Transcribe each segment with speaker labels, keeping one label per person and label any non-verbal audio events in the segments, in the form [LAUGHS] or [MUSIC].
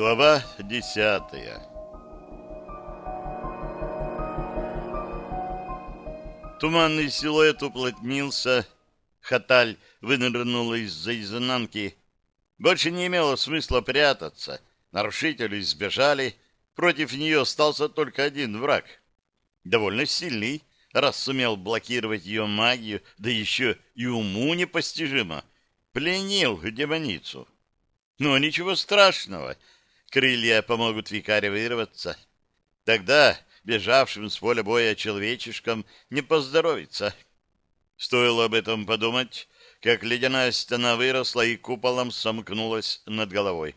Speaker 1: Глава десятая Туманный силуэт уплотнился, Хаталь вынырнула из-за изнанки. Больше не имело смысла прятаться. Нарушители сбежали. Против нее остался только один враг. Довольно сильный, раз сумел блокировать ее магию, да еще и уму непостижимо. Пленил демоницу. Но ничего страшного — крылья помогут викаре вырваться. Тогда бежавшим с поля боя человечишкам не поздоровится. Стоило об этом подумать, как ледяная стена выросла и куполом сомкнулась над головой.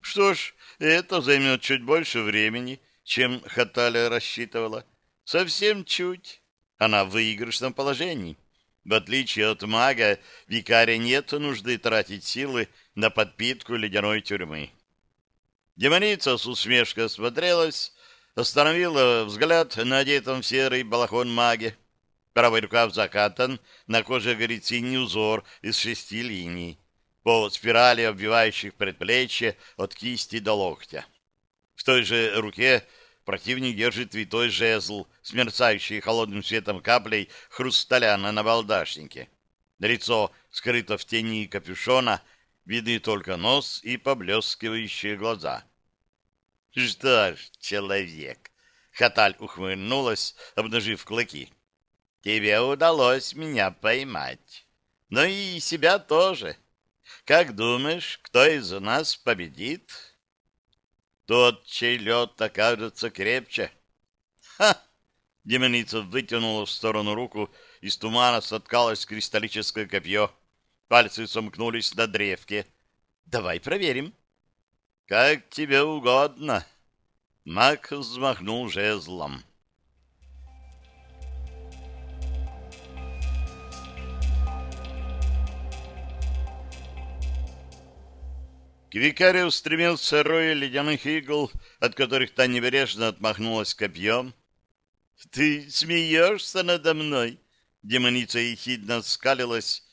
Speaker 1: Что ж, это займет чуть больше времени, чем Хаталя рассчитывала. Совсем чуть. Она в выигрышном положении. В отличие от мага, викаре нет нужды тратить силы на подпитку ледяной тюрьмы. Демоница с усмешкой смотрелась, остановила взгляд на одетом в серый балахон маге. Правый рукав закатан, на коже горит синий узор из шести линий, по спирали, обвивающих предплечье от кисти до локтя. В той же руке противник держит витой жезл, смерцающий холодным светом каплей хрусталя на набалдашнике. Лицо скрыто в тени капюшона — видны только нос и поблескивающие глаза. «Что ж, человек!» — Хаталь ухмыльнулась, обнажив клыки. «Тебе удалось меня поймать. Но и себя тоже. Как думаешь, кто из нас победит?» «Тот, чей лед окажется крепче». «Ха!» — демоница вытянула в сторону руку, из тумана соткалось кристаллическое копье — Пальцы сомкнулись на древке. «Давай проверим». «Как тебе угодно». Мак взмахнул жезлом. К викаре устремился рой ледяных игл, от которых та небережно отмахнулась копьем. — Ты смеешься надо мной? Демоница ехидно скалилась,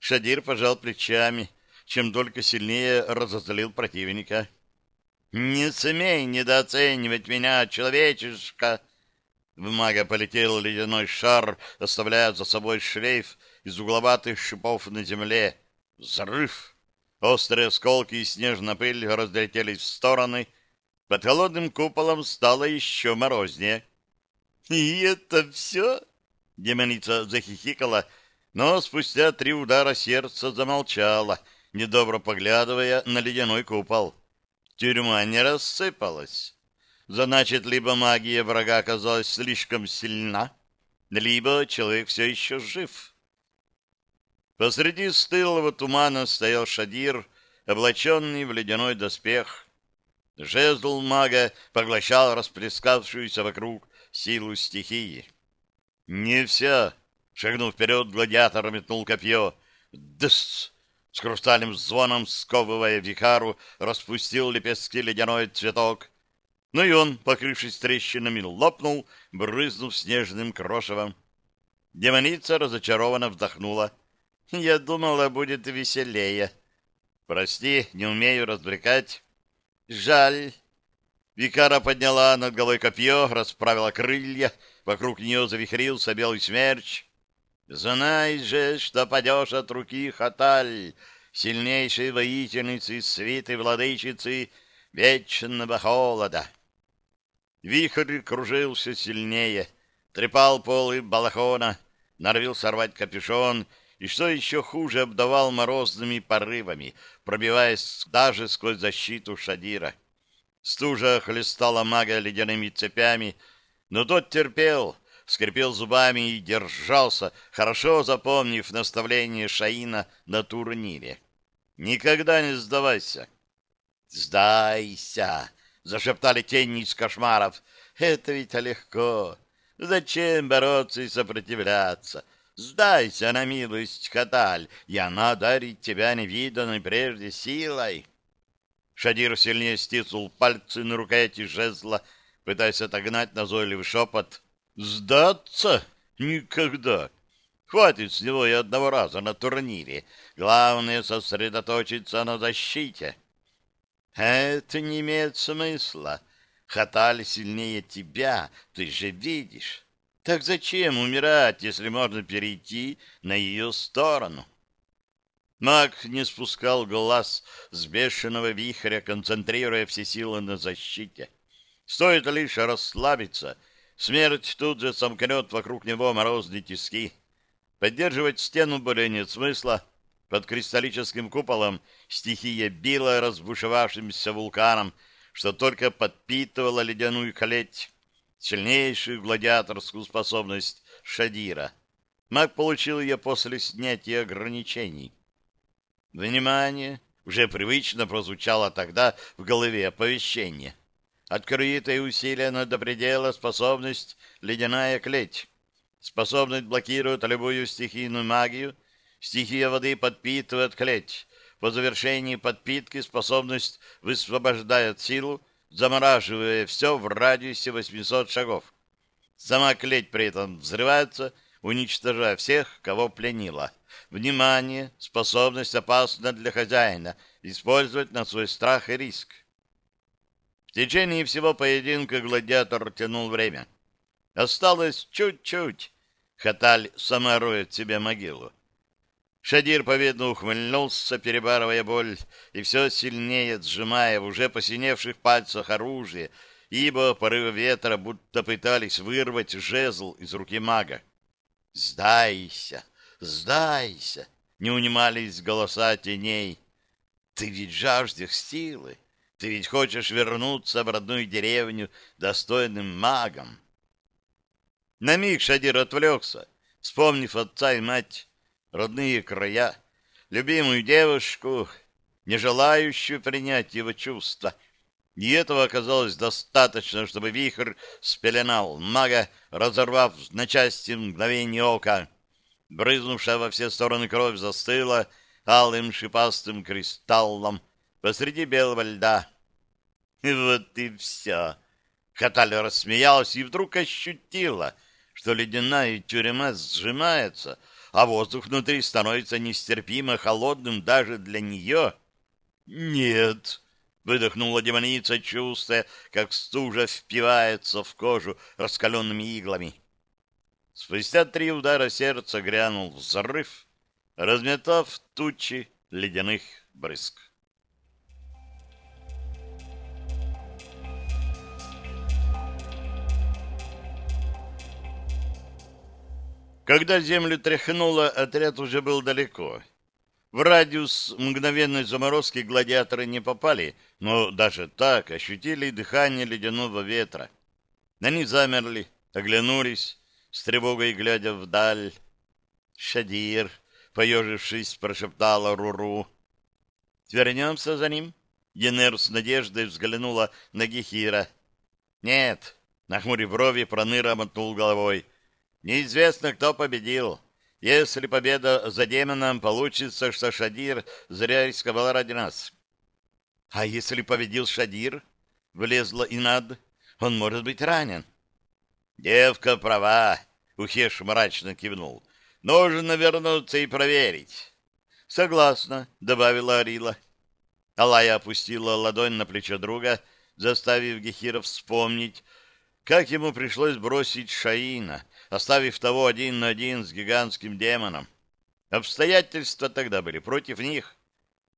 Speaker 1: Шадир пожал плечами, чем только сильнее разозлил противника. «Не смей недооценивать меня, человечишка!» В мага полетел ледяной шар, оставляя за собой шлейф из угловатых шипов на земле. Взрыв! Острые осколки и снежная пыль разлетелись в стороны. Под холодным куполом стало еще морознее. «И это все?» Демоница захихикала, но спустя три удара сердце замолчало, недобро поглядывая на ледяной купол. Тюрьма не рассыпалась. Значит, либо магия врага оказалась слишком сильна, либо человек все еще жив. Посреди стылого тумана стоял Шадир, облаченный в ледяной доспех. Жезл мага поглощал расплескавшуюся вокруг силу стихии. Не вся Шагнув вперед, гладиатор метнул копье. Дыс! С хрустальным звоном, сковывая викару, распустил лепестки ледяной цветок. Ну и он, покрывшись трещинами, лопнул, брызнув снежным крошевом. Демоница разочарованно вздохнула. «Я думала, будет веселее. Прости, не умею развлекать. Жаль». Викара подняла над головой копье, расправила крылья, вокруг нее завихрился белый смерч. Знай же, что падешь от руки Хаталь, сильнейшей воительницы свиты владычицы вечного холода. Вихрь кружился сильнее, трепал полы балахона, норовил сорвать капюшон и, что еще хуже, обдавал морозными порывами, пробиваясь даже сквозь защиту Шадира. Стужа хлестала мага ледяными цепями, но тот терпел — скрипел зубами и держался, хорошо запомнив наставление Шаина на турнире. «Никогда не сдавайся!» «Сдайся!» — зашептали тени из кошмаров. «Это ведь легко! Зачем бороться и сопротивляться? Сдайся на милость, Каталь, и она дарит тебя невиданной прежде силой!» Шадир сильнее стиснул пальцы на рукояти жезла, пытаясь отогнать назойливый шепот — Сдаться? Никогда. Хватит с него и одного раза на турнире. Главное — сосредоточиться на защите. Это не имеет смысла. Хаталь сильнее тебя, ты же видишь. Так зачем умирать, если можно перейти на ее сторону? Маг не спускал глаз с бешеного вихря, концентрируя все силы на защите. Стоит лишь расслабиться, смерть тут же сомкнет вокруг него морозные тиски. Поддерживать стену более нет смысла. Под кристаллическим куполом стихия била разбушевавшимся вулканом, что только подпитывала ледяную колеть, сильнейшую гладиаторскую способность Шадира. Маг получил ее после снятия ограничений. Внимание! Уже привычно прозвучало тогда в голове оповещение. Открытая усилена до предела способность ледяная клеть. Способность блокирует любую стихийную магию. Стихия воды подпитывает клеть. По завершении подпитки способность высвобождает силу, замораживая все в радиусе 800 шагов. Сама клеть при этом взрывается, уничтожая всех, кого пленила. Внимание, способность опасна для хозяина, использовать на свой страх и риск. Течение всего поединка гладиатор тянул время. Осталось чуть-чуть. Хаталь сама роет себе могилу. Шадир победно ухмыльнулся, перебарывая боль, и все сильнее сжимая в уже посиневших пальцах оружие, ибо порывы ветра будто пытались вырвать жезл из руки мага. «Сдайся! Сдайся!» — не унимались голоса теней. «Ты ведь жаждешь силы! Ты ведь хочешь вернуться в родную деревню достойным магом!» На миг Шадир отвлекся, вспомнив отца и мать, родные края, любимую девушку, не желающую принять его чувства. И этого оказалось достаточно, чтобы вихрь спеленал мага, разорвав на части мгновение ока. Брызнувшая во все стороны кровь застыла алым шипастым кристаллом посреди белого льда. И вот и все. Хаталь рассмеялась и вдруг ощутила — что ледяная тюрьма сжимается, а воздух внутри становится нестерпимо холодным даже для нее? «Нет!» — выдохнула демоница, чувствуя, как стужа впивается в кожу раскаленными иглами. Спустя три удара сердца грянул взрыв, разметав тучи ледяных брызг. Когда землю тряхнуло, отряд уже был далеко. В радиус мгновенной заморозки гладиаторы не попали, но даже так ощутили дыхание ледяного ветра. Они замерли, оглянулись, с тревогой глядя вдаль. «Шадир», — поежившись, прошептала Руру. «Вернемся за ним?» Енер с надеждой взглянула на Гехира. «Нет», — нахмурив брови, проныра мотнул головой. Неизвестно, кто победил. Если победа за демоном, получится, что Шадир зря рисковал ради нас. А если победил Шадир, влезла Инад, он может быть ранен. Девка права, Ухеш мрачно кивнул. Нужно вернуться и проверить. Согласна, добавила Арила. Алая опустила ладонь на плечо друга, заставив Гехира вспомнить, как ему пришлось бросить Шаина, оставив того один на один с гигантским демоном. Обстоятельства тогда были против них.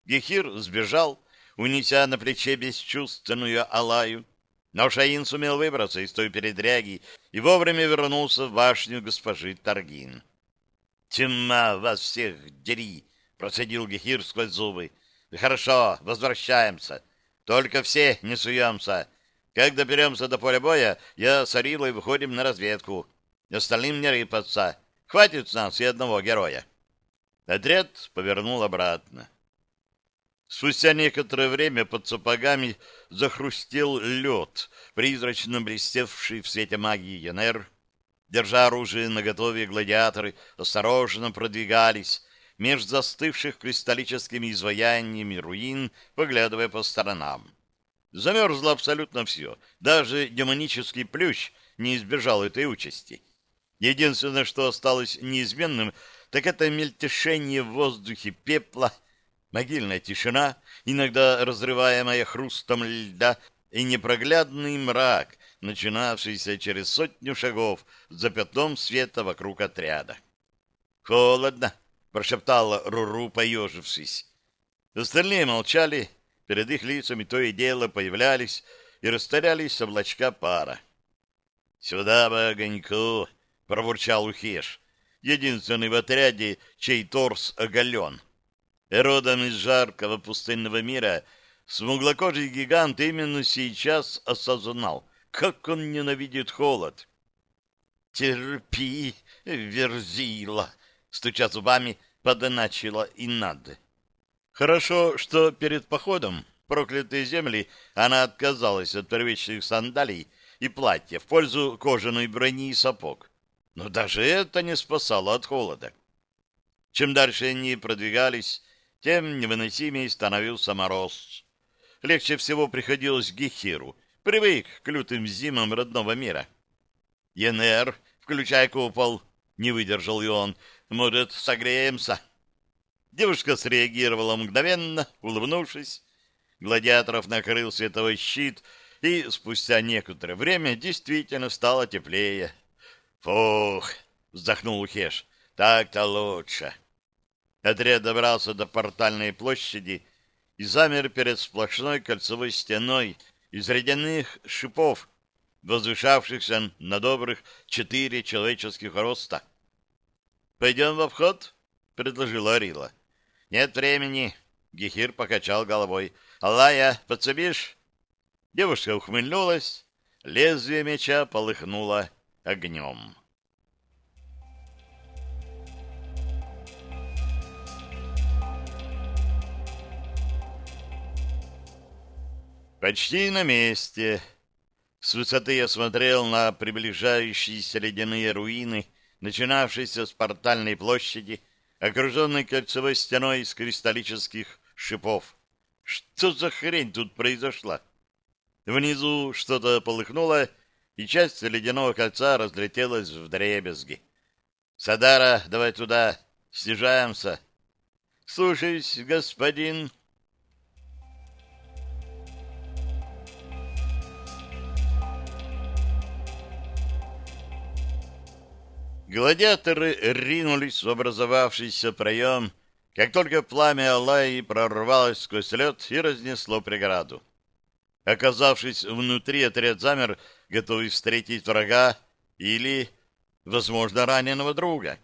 Speaker 1: Гехир сбежал, унеся на плече бесчувственную Алаю, но Шаин сумел выбраться из той передряги и вовремя вернулся в башню госпожи Таргин. «Тьма вас всех дери!» — процедил Гехир сквозь зубы. «Хорошо, возвращаемся. Только все не суемся. Как доберемся до поля боя, я с Арилой выходим на разведку. Остальным не рыпаться. Хватит с нас и одного героя. Отряд повернул обратно. Спустя некоторое время под сапогами захрустел лед, призрачно блестевший в свете магии Янер. Держа оружие наготове, гладиаторы осторожно продвигались меж застывших кристаллическими изваяниями руин, поглядывая по сторонам. Замерзло абсолютно все. Даже демонический плющ не избежал этой участи. Единственное, что осталось неизменным, так это мельтешение в воздухе пепла, Могильная тишина, иногда разрываемая хрустом льда, и непроглядный мрак, начинавшийся через сотню шагов за пятном света вокруг отряда. «Холодно!» — прошептала Руру, поежившись. Остальные молчали, перед их лицами то и дело появлялись и растворялись облачка пара. «Сюда бы огоньку!» — проворчал Ухеш, единственный в отряде, чей торс оголен. Родом из жаркого пустынного мира смуглокожий гигант именно сейчас осознал, как он ненавидит холод. «Терпи, верзила!» — стуча зубами, подначила и надо. Хорошо, что перед походом проклятые земли она отказалась от первичных сандалий и платья в пользу кожаной брони и сапог. Но даже это не спасало от холода. Чем дальше они продвигались, тем невыносимее становился мороз. Легче всего приходилось Гехиру, привык к лютым зимам родного мира. «Енер, включай купол!» — не выдержал и он. «Может, согреемся?» Девушка среагировала мгновенно, улыбнувшись. Гладиаторов накрыл световой щит, и спустя некоторое время действительно стало теплее. «Фух!» — вздохнул Хеш. «Так-то лучше!» Отряд добрался до портальной площади и замер перед сплошной кольцевой стеной из ледяных шипов, возвышавшихся на добрых четыре человеческих роста. «Пойдем в обход?» — предложила Арила. «Нет времени», — Гехир покачал головой. «Алая, подсобишь?» Девушка ухмыльнулась, лезвие меча полыхнуло огнем. Почти на месте. С высоты я смотрел на приближающиеся ледяные руины, начинавшиеся с портальной площади, окруженный кольцевой стеной из кристаллических шипов. Что за хрень тут произошла? Внизу что-то полыхнуло, и часть ледяного кольца разлетелась в дребезги. «Садара, давай туда, снижаемся». «Слушаюсь, господин», Гладиаторы ринулись в образовавшийся проем, как только пламя Аллаи прорвалось сквозь лед и разнесло преграду. Оказавшись внутри, отряд замер, готовый встретить врага или, возможно, раненого друга.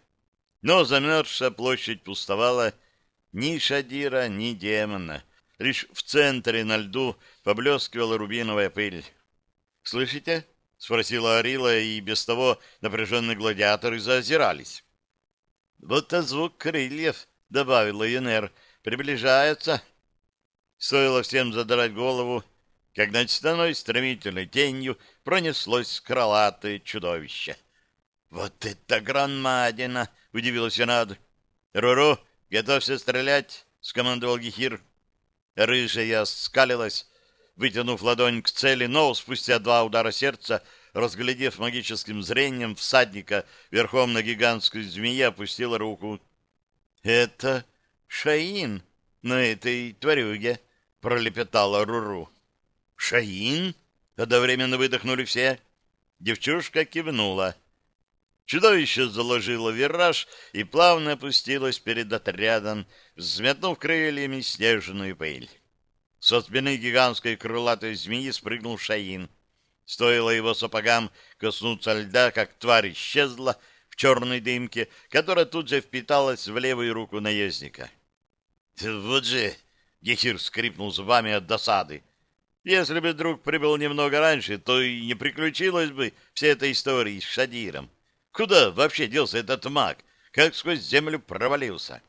Speaker 1: Но замерзшая площадь пустовала ни Шадира, ни демона. Лишь в центре на льду поблескивала рубиновая пыль. «Слышите?» — спросила Арила, и без того напряженные гладиаторы заозирались. — Вот-то звук крыльев, — добавила Юнер, — приближается. Стоило всем задрать голову, как над стеной стремительной тенью пронеслось крылатое чудовище. — Вот это гранмадина! — удивилась Янад. — Руру, готовься стрелять! — скомандовал Гехир. Рыжая скалилась, вытянув ладонь к цели, но спустя два удара сердца, разглядев магическим зрением всадника верхом на гигантской змее, опустила руку. — Это Шаин на этой тварюге, — пролепетала Руру. — Шаин? — одновременно выдохнули все. Девчушка кивнула. Чудовище заложило вираж и плавно опустилось перед отрядом, взметнув крыльями снежную пыль. Со спины гигантской крылатой змеи спрыгнул Шаин. Стоило его сапогам коснуться льда, как тварь исчезла в черной дымке, которая тут же впиталась в левую руку наездника. «Вот же!» — Гехир скрипнул зубами от досады. «Если бы друг прибыл немного раньше, то и не приключилась бы вся эта история с Шадиром. Куда вообще делся этот маг? Как сквозь землю провалился?»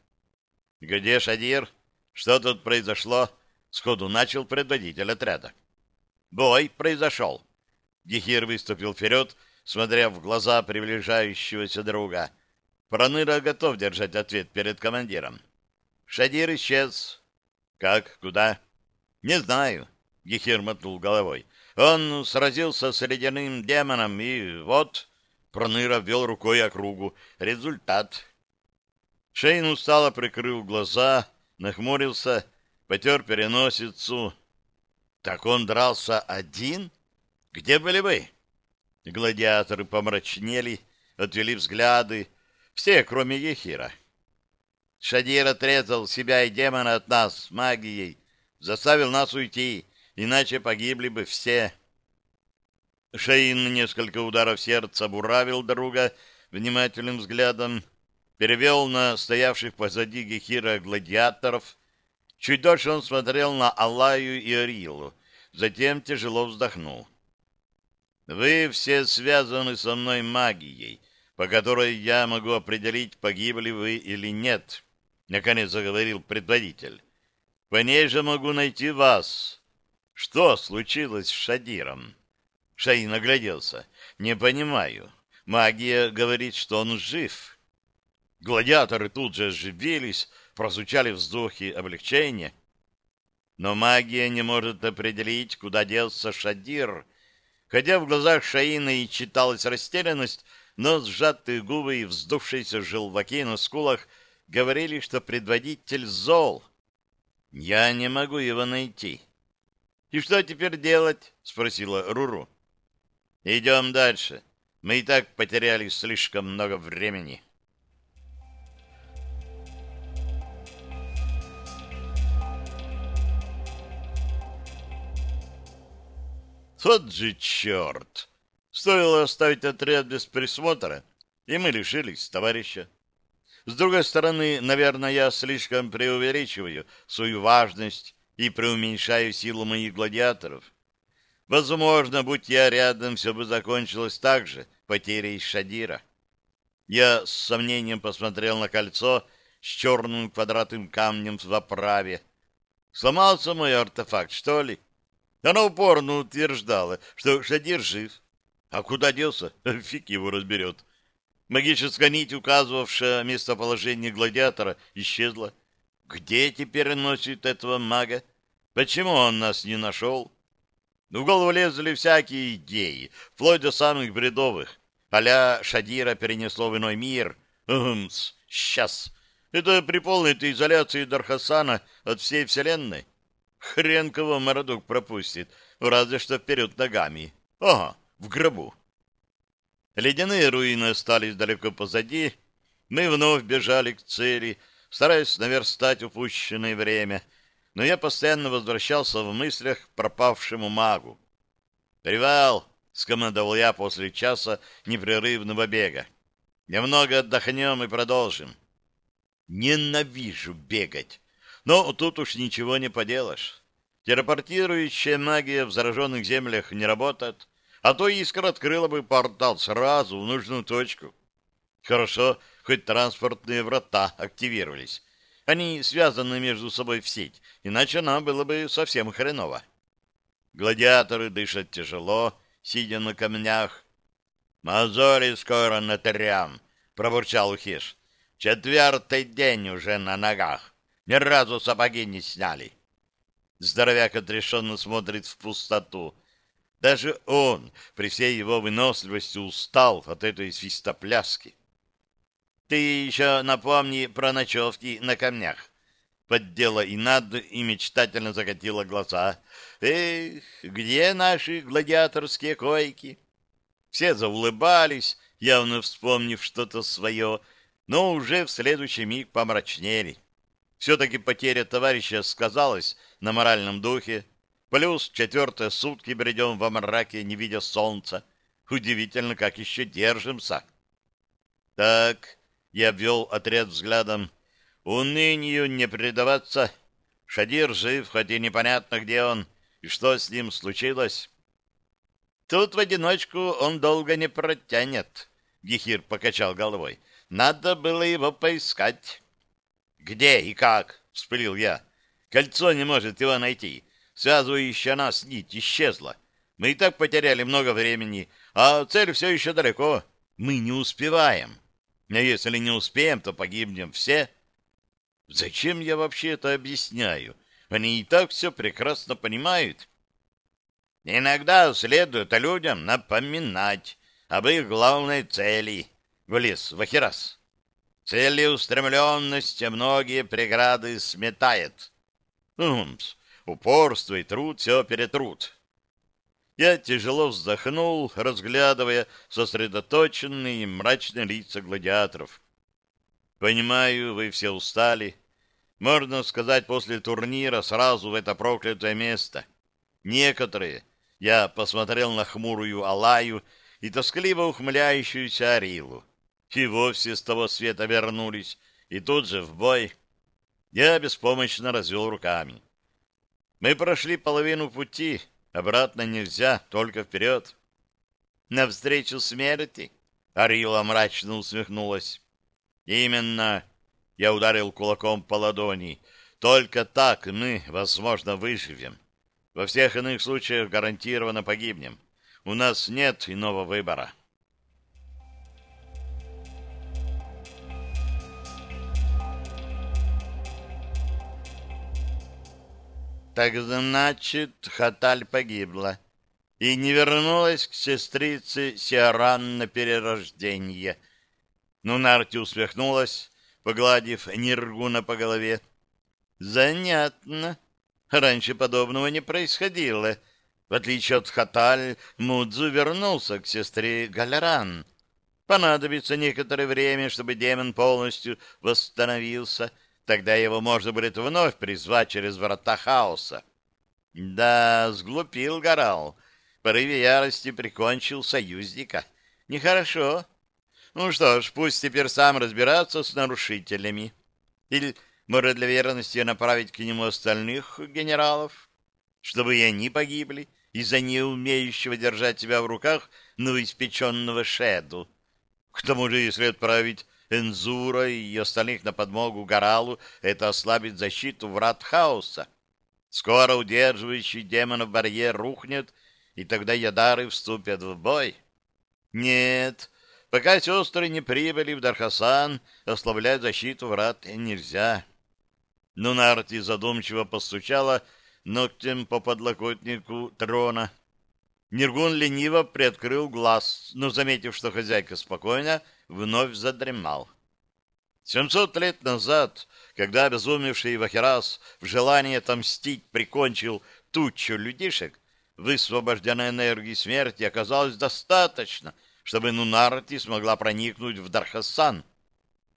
Speaker 1: «Где Шадир? Что тут произошло?» Сходу начал предводитель отряда. Бой произошел. Гехир выступил вперед, смотря в глаза приближающегося друга. Проныра готов держать ответ перед командиром. Шадир исчез. Как? Куда? Не знаю. Гехир мотнул головой. Он сразился с ледяным демоном, и вот... Проныра ввел рукой округу. Результат. Шейн устало прикрыл глаза, нахмурился, потер переносицу. Так он дрался один? Где были вы? Гладиаторы помрачнели, отвели взгляды, все, кроме Ехира. Шадир отрезал себя и демона от нас магией, заставил нас уйти, иначе погибли бы все. Шаин несколько ударов сердца буравил друга внимательным взглядом, перевел на стоявших позади Гехира гладиаторов. Чуть дольше он смотрел на Аллаю и Арилу, затем тяжело вздохнул. «Вы все связаны со мной магией, по которой я могу определить, погибли вы или нет», — наконец заговорил предводитель. «По ней же могу найти вас. Что случилось с Шадиром?» Шаин огляделся. «Не понимаю. Магия говорит, что он жив». Гладиаторы тут же оживились, прозвучали вздохи облегчения. Но магия не может определить, куда делся Шадир. Хотя в глазах Шаина и читалась растерянность, но сжатые губы и вздувшиеся желваки на скулах говорили, что предводитель зол. «Я не могу его найти». «И что теперь делать?» — спросила Руру. «Идем дальше. Мы и так потеряли слишком много времени». Вот же черт! Стоило оставить отряд без присмотра, и мы лишились товарища. С другой стороны, наверное, я слишком преувеличиваю свою важность и преуменьшаю силу моих гладиаторов. Возможно, будь я рядом, все бы закончилось так же, потерей Шадира. Я с сомнением посмотрел на кольцо с черным квадратным камнем в оправе. Сломался мой артефакт, что ли? Она упорно утверждала, что Шадир жив. А куда делся? [LAUGHS] Фиг его разберет. Магическая нить, указывавшая местоположение гладиатора, исчезла. Где теперь носит этого мага? Почему он нас не нашел? В голову лезли всякие идеи, вплоть до самых бредовых. Аля Шадира перенесло в иной мир. Умс, сейчас. Это при полной изоляции Дархасана от всей вселенной. Хрен кого Мародок пропустит, разве что вперед ногами. Ага, в гробу. Ледяные руины остались далеко позади. Мы вновь бежали к цели, стараясь наверстать упущенное время, но я постоянно возвращался в мыслях к пропавшему магу. «Привал!» — скомандовал я после часа непрерывного бега. «Немного отдохнем и продолжим». «Ненавижу бегать!» Но тут уж ничего не поделаешь. Телепортирующая магия в зараженных землях не работает, а то искра открыла бы портал сразу в нужную точку. Хорошо, хоть транспортные врата активировались. Они связаны между собой в сеть, иначе нам было бы совсем хреново. Гладиаторы дышат тяжело, сидя на камнях. «Мозоли скоро натрям», — пробурчал Ухиш. «Четвертый день уже на ногах. Ни разу сапоги не сняли. Здоровяк отрешенно смотрит в пустоту. Даже он, при всей его выносливости, устал от этой свистопляски. Ты еще напомни про ночевки на камнях. Поддела и над и мечтательно закатила глаза. Эх, где наши гладиаторские койки? Все заулыбались, явно вспомнив что-то свое, но уже в следующий миг помрачнели. Все-таки потеря товарища сказалась на моральном духе. Плюс четвертые сутки бредем во мраке, не видя солнца. Удивительно, как еще держимся. Так, я обвел отряд взглядом. Унынию не предаваться. Шадир жив, хоть и непонятно, где он, и что с ним случилось. Тут в одиночку он долго не протянет, — Гехир покачал головой. Надо было его поискать. «Где и как?» — вспылил я. «Кольцо не может его найти. Связывающая нас нить исчезла. Мы и так потеряли много времени, а цель все еще далеко. Мы не успеваем. А если не успеем, то погибнем все». Зачем я вообще это объясняю? Они и так все прекрасно понимают. Иногда следует людям напоминать об их главной цели, — влез Вахирас. Целеустремленность многие преграды сметает. Умс, упорство и труд все перетрут. Я тяжело вздохнул, разглядывая сосредоточенные мрачные лица гладиаторов. Понимаю, вы все устали. Можно сказать, после турнира сразу в это проклятое место. Некоторые, я посмотрел на хмурую Алаю и тоскливо ухмыляющуюся Арилу, и вовсе с того света вернулись, и тут же в бой. Я беспомощно развел руками. Мы прошли половину пути, обратно нельзя, только вперед. Навстречу смерти? Арила мрачно усмехнулась. Именно. Я ударил кулаком по ладони. Только так мы, возможно, выживем. Во всех иных случаях гарантированно погибнем. У нас нет иного выбора. Так значит, Хаталь погибла и не вернулась к сестрице Сиаран на перерождение. Ну, Нарти усмехнулась, погладив Ниргуна по голове. Занятно. Раньше подобного не происходило. В отличие от Хаталь, Мудзу вернулся к сестре Галеран. Понадобится некоторое время, чтобы демон полностью восстановился — Тогда его можно будет вновь призвать через врата хаоса. Да, сглупил Горал. В порыве ярости прикончил союзника. Нехорошо. Ну что ж, пусть теперь сам разбираться с нарушителями. Или, может, для верности направить к нему остальных генералов, чтобы и они погибли из-за неумеющего держать себя в руках новоиспеченного Шеду. К тому же, если отправить Энзура и остальных на подмогу Горалу, это ослабит защиту врат хаоса. Скоро удерживающий демонов барьер рухнет, и тогда ядары вступят в бой. Нет, пока сестры не прибыли в Дархасан, ослаблять защиту врат нельзя. Нунарти задумчиво постучала ногтем по подлокотнику трона. Нергун лениво приоткрыл глаз, но, заметив, что хозяйка спокойна, вновь задремал. Семьсот лет назад, когда обезумевший Вахерас в желании отомстить прикончил тучу людишек, высвобожденной энергии смерти оказалось достаточно, чтобы Нунарти смогла проникнуть в Дархасан.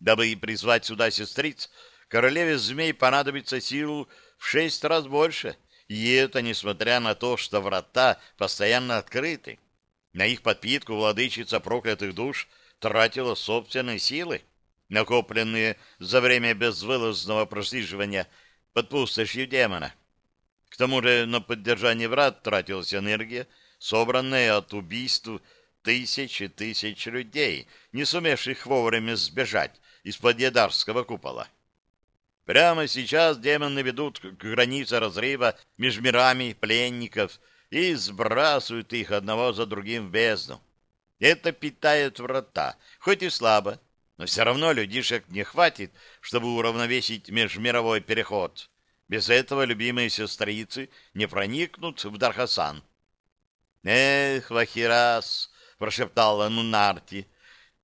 Speaker 1: Дабы и призвать сюда сестриц, королеве змей понадобится силу в шесть раз больше, и это несмотря на то, что врата постоянно открыты. На их подпитку владычица проклятых душ — тратила собственные силы, накопленные за время безвылазного прослеживания под пустошью демона. К тому же на поддержание врат тратилась энергия, собранная от убийств тысяч и тысяч людей, не сумевших вовремя сбежать из-под Едарского купола. Прямо сейчас демоны ведут к границе разрыва между мирами пленников и сбрасывают их одного за другим в бездну. Это питает врата, хоть и слабо, но все равно людишек не хватит, чтобы уравновесить межмировой переход. Без этого любимые сестрицы не проникнут в Дархасан. «Эх, Вахирас!» — прошептала Нунарти.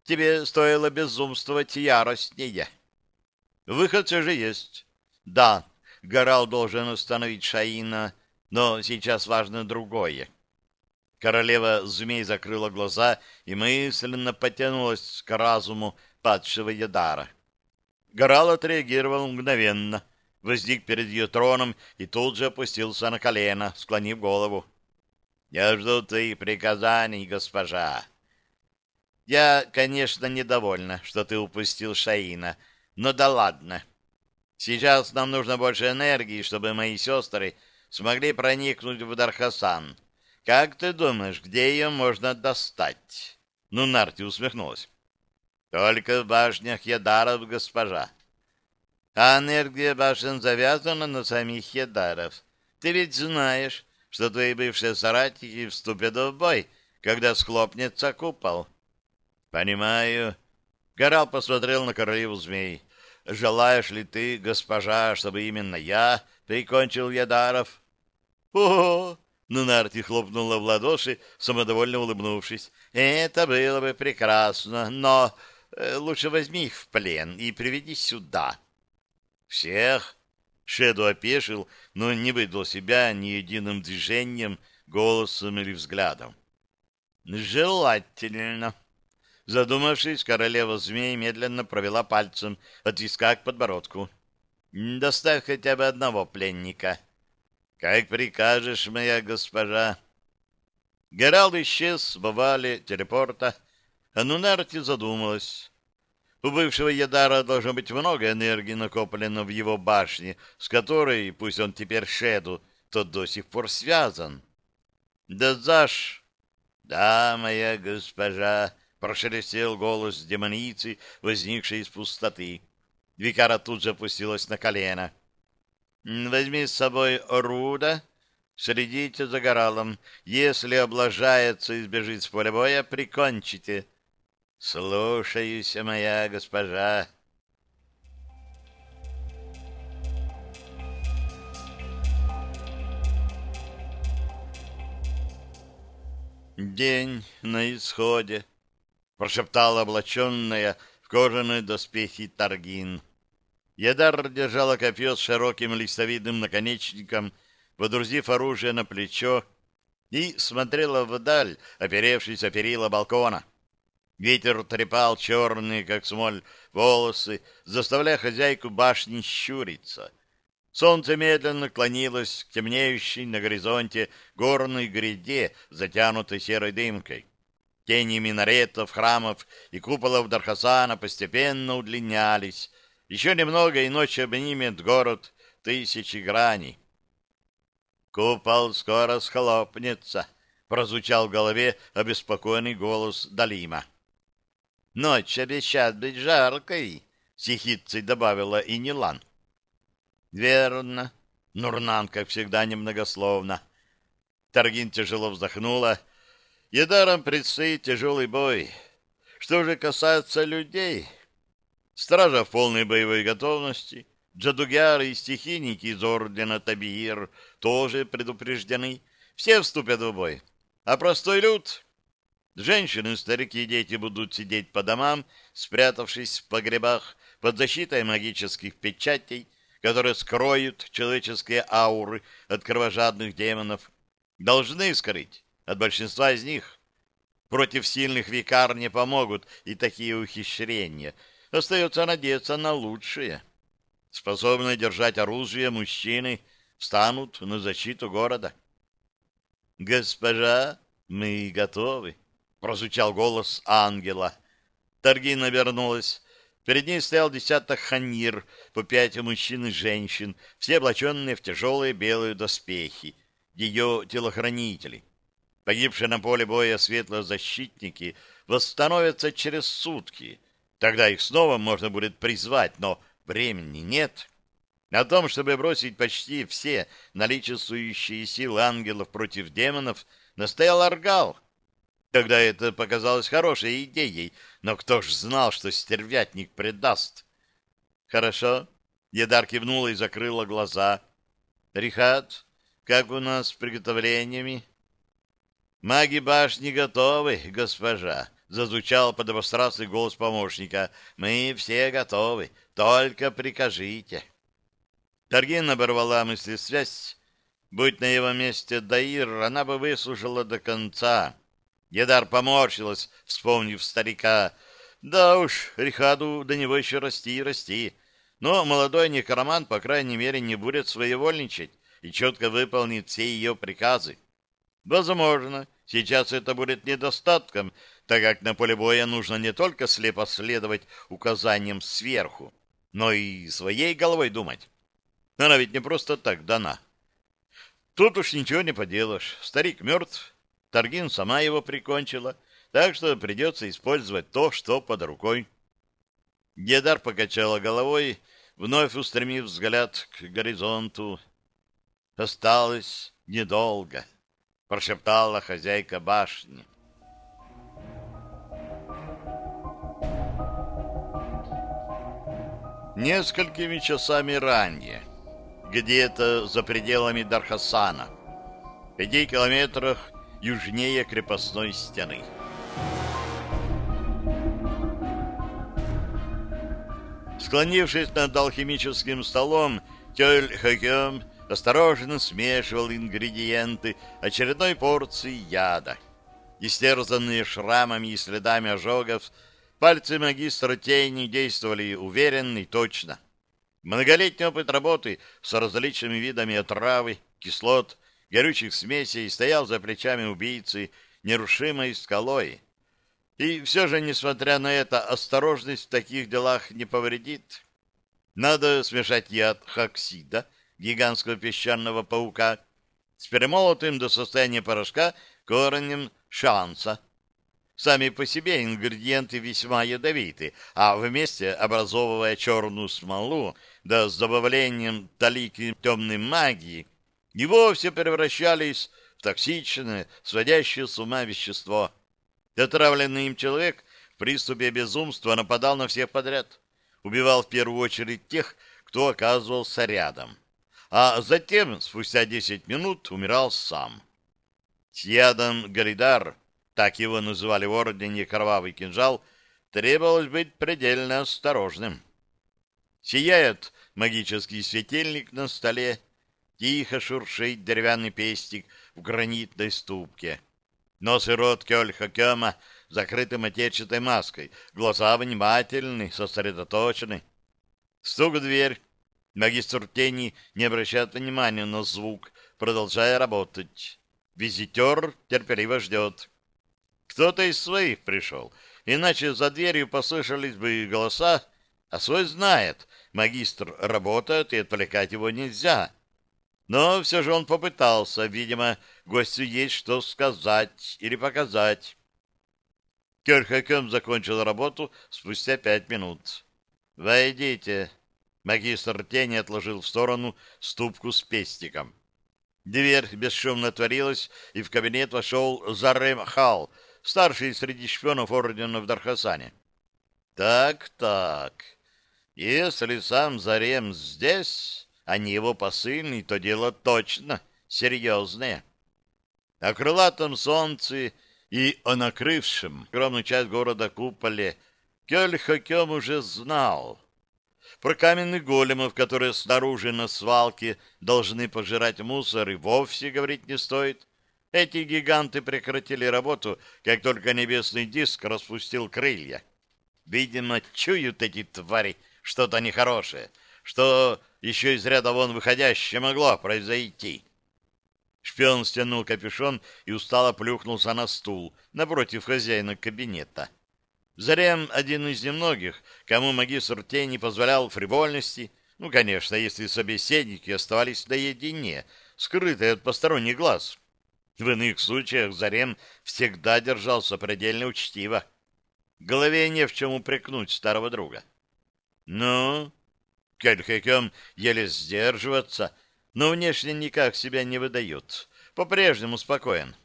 Speaker 1: «Тебе стоило безумствовать яростнее». «Выход все же есть. Да, Горал должен установить Шаина, но сейчас важно другое». Королева змей закрыла глаза и мысленно потянулась к разуму падшего Ядара. Горал отреагировал мгновенно, возник перед ее троном и тут же опустился на колено, склонив голову. — Я жду твоих приказаний, госпожа. — Я, конечно, недовольна, что ты упустил Шаина, но да ладно. Сейчас нам нужно больше энергии, чтобы мои сестры смогли проникнуть в Дархасан. — как ты думаешь, где ее можно достать? Ну, Нарти усмехнулась. Только в башнях Ядаров, госпожа. А энергия башен завязана на самих Ядаров. Ты ведь знаешь, что твои бывшие соратники вступят в бой, когда схлопнется купол. Понимаю. Горал посмотрел на королеву змей. Желаешь ли ты, госпожа, чтобы именно я прикончил Ядаров? О, Нунарти хлопнула в ладоши, самодовольно улыбнувшись. «Это было бы прекрасно, но э, лучше возьми их в плен и приведи сюда. Всех? Шеду опешил, но не выдал себя ни единым движением, голосом или взглядом. Желательно. Задумавшись, королева змей медленно провела пальцем от виска к подбородку. «Доставь хотя бы одного пленника». «Как прикажешь, моя госпожа». Гералд исчез в овале телепорта, а Нунарти задумалась. У бывшего Ядара должно быть много энергии накоплено в его башне, с которой, пусть он теперь Шеду, тот до сих пор связан. «Да заш!» «Да, моя госпожа!» — прошелестел голос демоницы, возникшей из пустоты. Викара тут же опустилась на колено. «Возьми с собой Руда, следите за горалом. Если облажается и сбежит с поля боя, прикончите». «Слушаюсь, моя госпожа». День на исходе прошептала облаченная в кожаные доспехи Таргин. Ядар держала копье с широким листовидным наконечником, водрузив оружие на плечо, и смотрела вдаль, оперевшись о перила балкона. Ветер трепал черные, как смоль, волосы, заставляя хозяйку башни щуриться. Солнце медленно клонилось к темнеющей на горизонте горной гряде, затянутой серой дымкой. Тени минаретов, храмов и куполов Дархасана постепенно удлинялись. Еще немного, и ночь обнимет город тысячи граней. «Купол скоро схлопнется», — прозвучал в голове обеспокоенный голос Далима. «Ночь обещает быть жаркой», — сихитцей добавила и Нилан. «Верно». Нурнан, как всегда, немногословно. Таргин тяжело вздохнула Едарам предстоит тяжелый бой. Что же касается людей... Стража в полной боевой готовности, джадугяры и стихийники из ордена Табиир тоже предупреждены. Все вступят в бой. А простой люд... Женщины, старики и дети будут сидеть по домам, спрятавшись в погребах под защитой магических печатей, которые скроют человеческие ауры от кровожадных демонов. Должны скрыть от большинства из них. Против сильных викар не помогут и такие ухищрения. Остается надеяться на лучшее. Способные держать оружие мужчины встанут на защиту города. «Госпожа, мы готовы», — прозвучал голос ангела. Торгин обернулась. Перед ней стоял десяток ханир, по пять мужчин и женщин, все облаченные в тяжелые белые доспехи, ее телохранители. Погибшие на поле боя светлозащитники восстановятся через сутки. Тогда их снова можно будет призвать, но времени нет. О том, чтобы бросить почти все наличествующие силы ангелов против демонов, настоял Аргал. Тогда это показалось хорошей идеей, но кто ж знал, что стервятник предаст? Хорошо. Едар кивнула и закрыла глаза. Рихат, как у нас с приготовлениями? «Маги башни готовы, госпожа», — зазвучал подобострастный голос помощника. «Мы все готовы, только прикажите». Таргин оборвала мыслесвязь. Будь на его месте Даир, она бы выслушала до конца. Едар поморщилась, вспомнив старика. Да уж, Рихаду до него еще расти и расти. Но молодой некромант, по крайней мере, не будет своевольничать и четко выполнит все ее приказы. Возможно, сейчас это будет недостатком, так как на поле боя нужно не только слепо следовать указаниям сверху, но и своей головой думать. Она ведь не просто так дана. Тут уж ничего не поделаешь. Старик мертв, Таргин сама его прикончила, так что придется использовать то, что под рукой. Дедар покачала головой, вновь устремив взгляд к горизонту. Осталось недолго прошептала хозяйка башни. Несколькими часами ранее, где-то за пределами Дархасана, в пяти километрах южнее крепостной стены. Склонившись над алхимическим столом, Тёль Хакём осторожно смешивал ингредиенты очередной порции яда. Истерзанные шрамами и следами ожогов, пальцы магистра тени действовали уверенно и точно. Многолетний опыт работы с различными видами отравы, кислот, горючих смесей стоял за плечами убийцы нерушимой скалой. И все же, несмотря на это, осторожность в таких делах не повредит. Надо смешать яд хаксида, гигантского песчаного паука, с перемолотым до состояния порошка корнем шанса. Сами по себе ингредиенты весьма ядовиты, а вместе, образовывая черную смолу, да с добавлением талики темной магии, и вовсе превращались в токсичное, сводящее с ума вещество. Отравленный им человек в приступе безумства нападал на всех подряд, убивал в первую очередь тех, кто оказывался рядом, а затем, спустя десять минут, умирал сам. С ядом Гаридар, так его называли в ордене Кровавый кинжал, требовалось быть предельно осторожным. Сияет магический светильник на столе, тихо шуршит деревянный пестик в гранитной ступке. Нос и рот Кёльха Кёма закрыты матерчатой маской, глаза внимательны, сосредоточены. Стук в дверь. Магистр тени не обращает внимания на звук, продолжая работать. Визитер терпеливо ждет. Кто-то из своих пришел, иначе за дверью послышались бы голоса, а свой знает, магистр работает, и отвлекать его нельзя. Но все же он попытался, видимо, гостю есть что сказать или показать. Керхакем закончил работу спустя пять минут. «Войдите». Магистр тени отложил в сторону ступку с пестиком. Дверь бесшумно отворилась, и в кабинет вошел Зарем Хал, старший среди шпионов ордена в Дархасане. «Так, так, если сам Зарем здесь, а не его посыльный, то дело точно серьезное. О крылатом солнце и о накрывшем огромную часть города куполе Кёль Хакём уже знал. Про каменных големов, которые снаружи на свалке должны пожирать мусор, и вовсе говорить не стоит. Эти гиганты прекратили работу, как только небесный диск распустил крылья. Видимо, чуют эти твари что-то нехорошее, что еще из ряда вон выходящее могло произойти. Шпион стянул капюшон и устало плюхнулся на стул напротив хозяина кабинета. Зарем один из немногих, кому магистр тени позволял фривольности, ну, конечно, если собеседники оставались наедине, скрытые от посторонних глаз. В иных случаях Зарем всегда держался предельно учтиво. Голове не в чем упрекнуть старого друга. Ну, Кельхекем еле сдерживаться, но внешне никак себя не выдает. По-прежнему спокоен.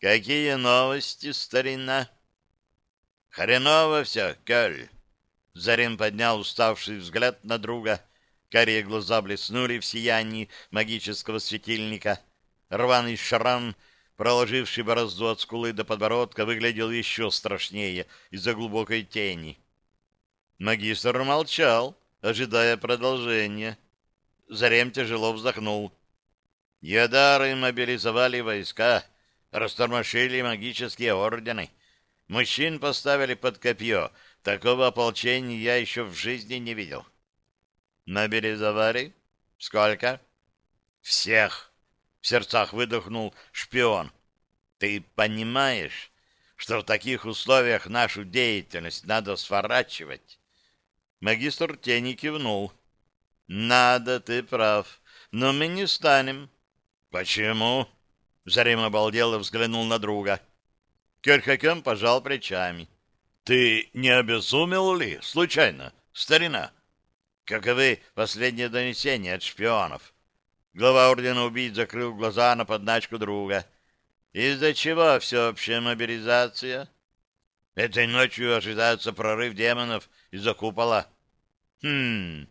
Speaker 1: Какие новости, старина? Хреново все, Кель. Зарин поднял уставший взгляд на друга. Карие глаза блеснули в сиянии магического светильника. Рваный шрам, проложивший борозду от скулы до подбородка, выглядел еще страшнее из-за глубокой тени. Магистр молчал, ожидая продолжения. Зарем тяжело вздохнул. Ядары мобилизовали войска, растормошили магические ордены. Мужчин поставили под копье. Такого ополчения я еще в жизни не видел. Мобилизовали? Сколько? Всех. В сердцах выдохнул шпион. Ты понимаешь, что в таких условиях нашу деятельность надо сворачивать? Магистр тени кивнул. Надо, ты прав. Но мы не станем. Почему? Зарим обалдело взглянул на друга. Керхакен пожал плечами. Ты не обезумел ли, случайно, старина? Каковы последние донесения от шпионов? Глава ордена убийц закрыл глаза на подначку друга. Из-за чего всеобщая мобилизация? Этой ночью ожидается прорыв демонов из-за купола. Хм,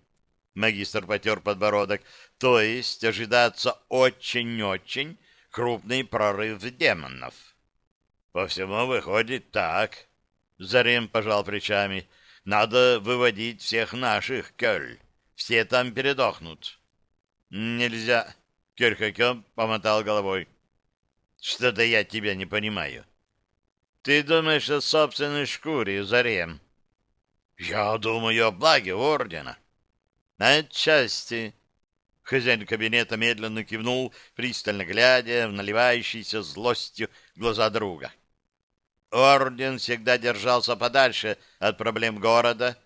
Speaker 1: магистр потер подбородок, то есть ожидается очень-очень крупный прорыв демонов. По всему выходит так. Зарем пожал плечами. Надо выводить всех наших, Кёль. Все там передохнут. Нельзя. Кёль помотал головой. Что-то я тебя не понимаю. Ты думаешь о собственной шкуре, Зарем? Я думаю о благе ордена. Отчасти. Хозяин кабинета медленно кивнул, пристально глядя в наливающиеся злостью глаза друга. Орден всегда держался подальше от проблем города.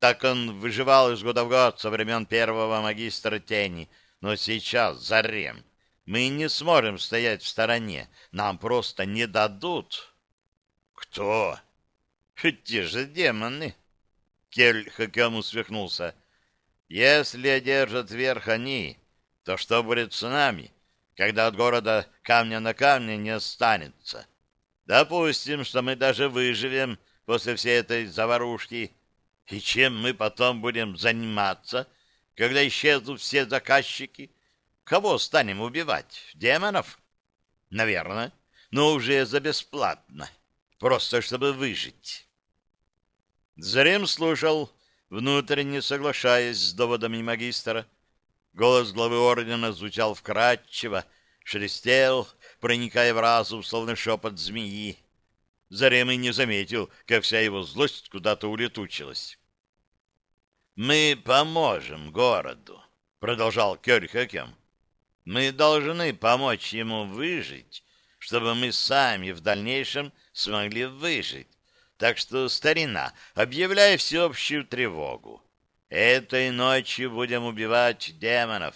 Speaker 1: Так он выживал из года в год со времен первого магистра тени. Но сейчас, Зарем, мы не сможем стоять в стороне. Нам просто не дадут. Кто? Те же демоны. Кель Хакем усмехнулся. Если одержат верх они, то что будет с нами, когда от города камня на камне не останется? Допустим, что мы даже выживем после всей этой заварушки. И чем мы потом будем заниматься, когда исчезнут все заказчики? Кого станем убивать? Демонов? Наверное, но уже за бесплатно. Просто чтобы выжить. Зарем слушал, внутренне соглашаясь с доводами магистра. Голос главы ордена звучал вкрадчиво, шелестел, проникая в разум, словно шепот змеи. Зарем и не заметил, как вся его злость куда-то улетучилась. «Мы поможем городу», — продолжал Кёрхакем. «Мы должны помочь ему выжить, чтобы мы сами в дальнейшем смогли выжить. Так что, старина, объявляй всеобщую тревогу. Этой ночью будем убивать демонов».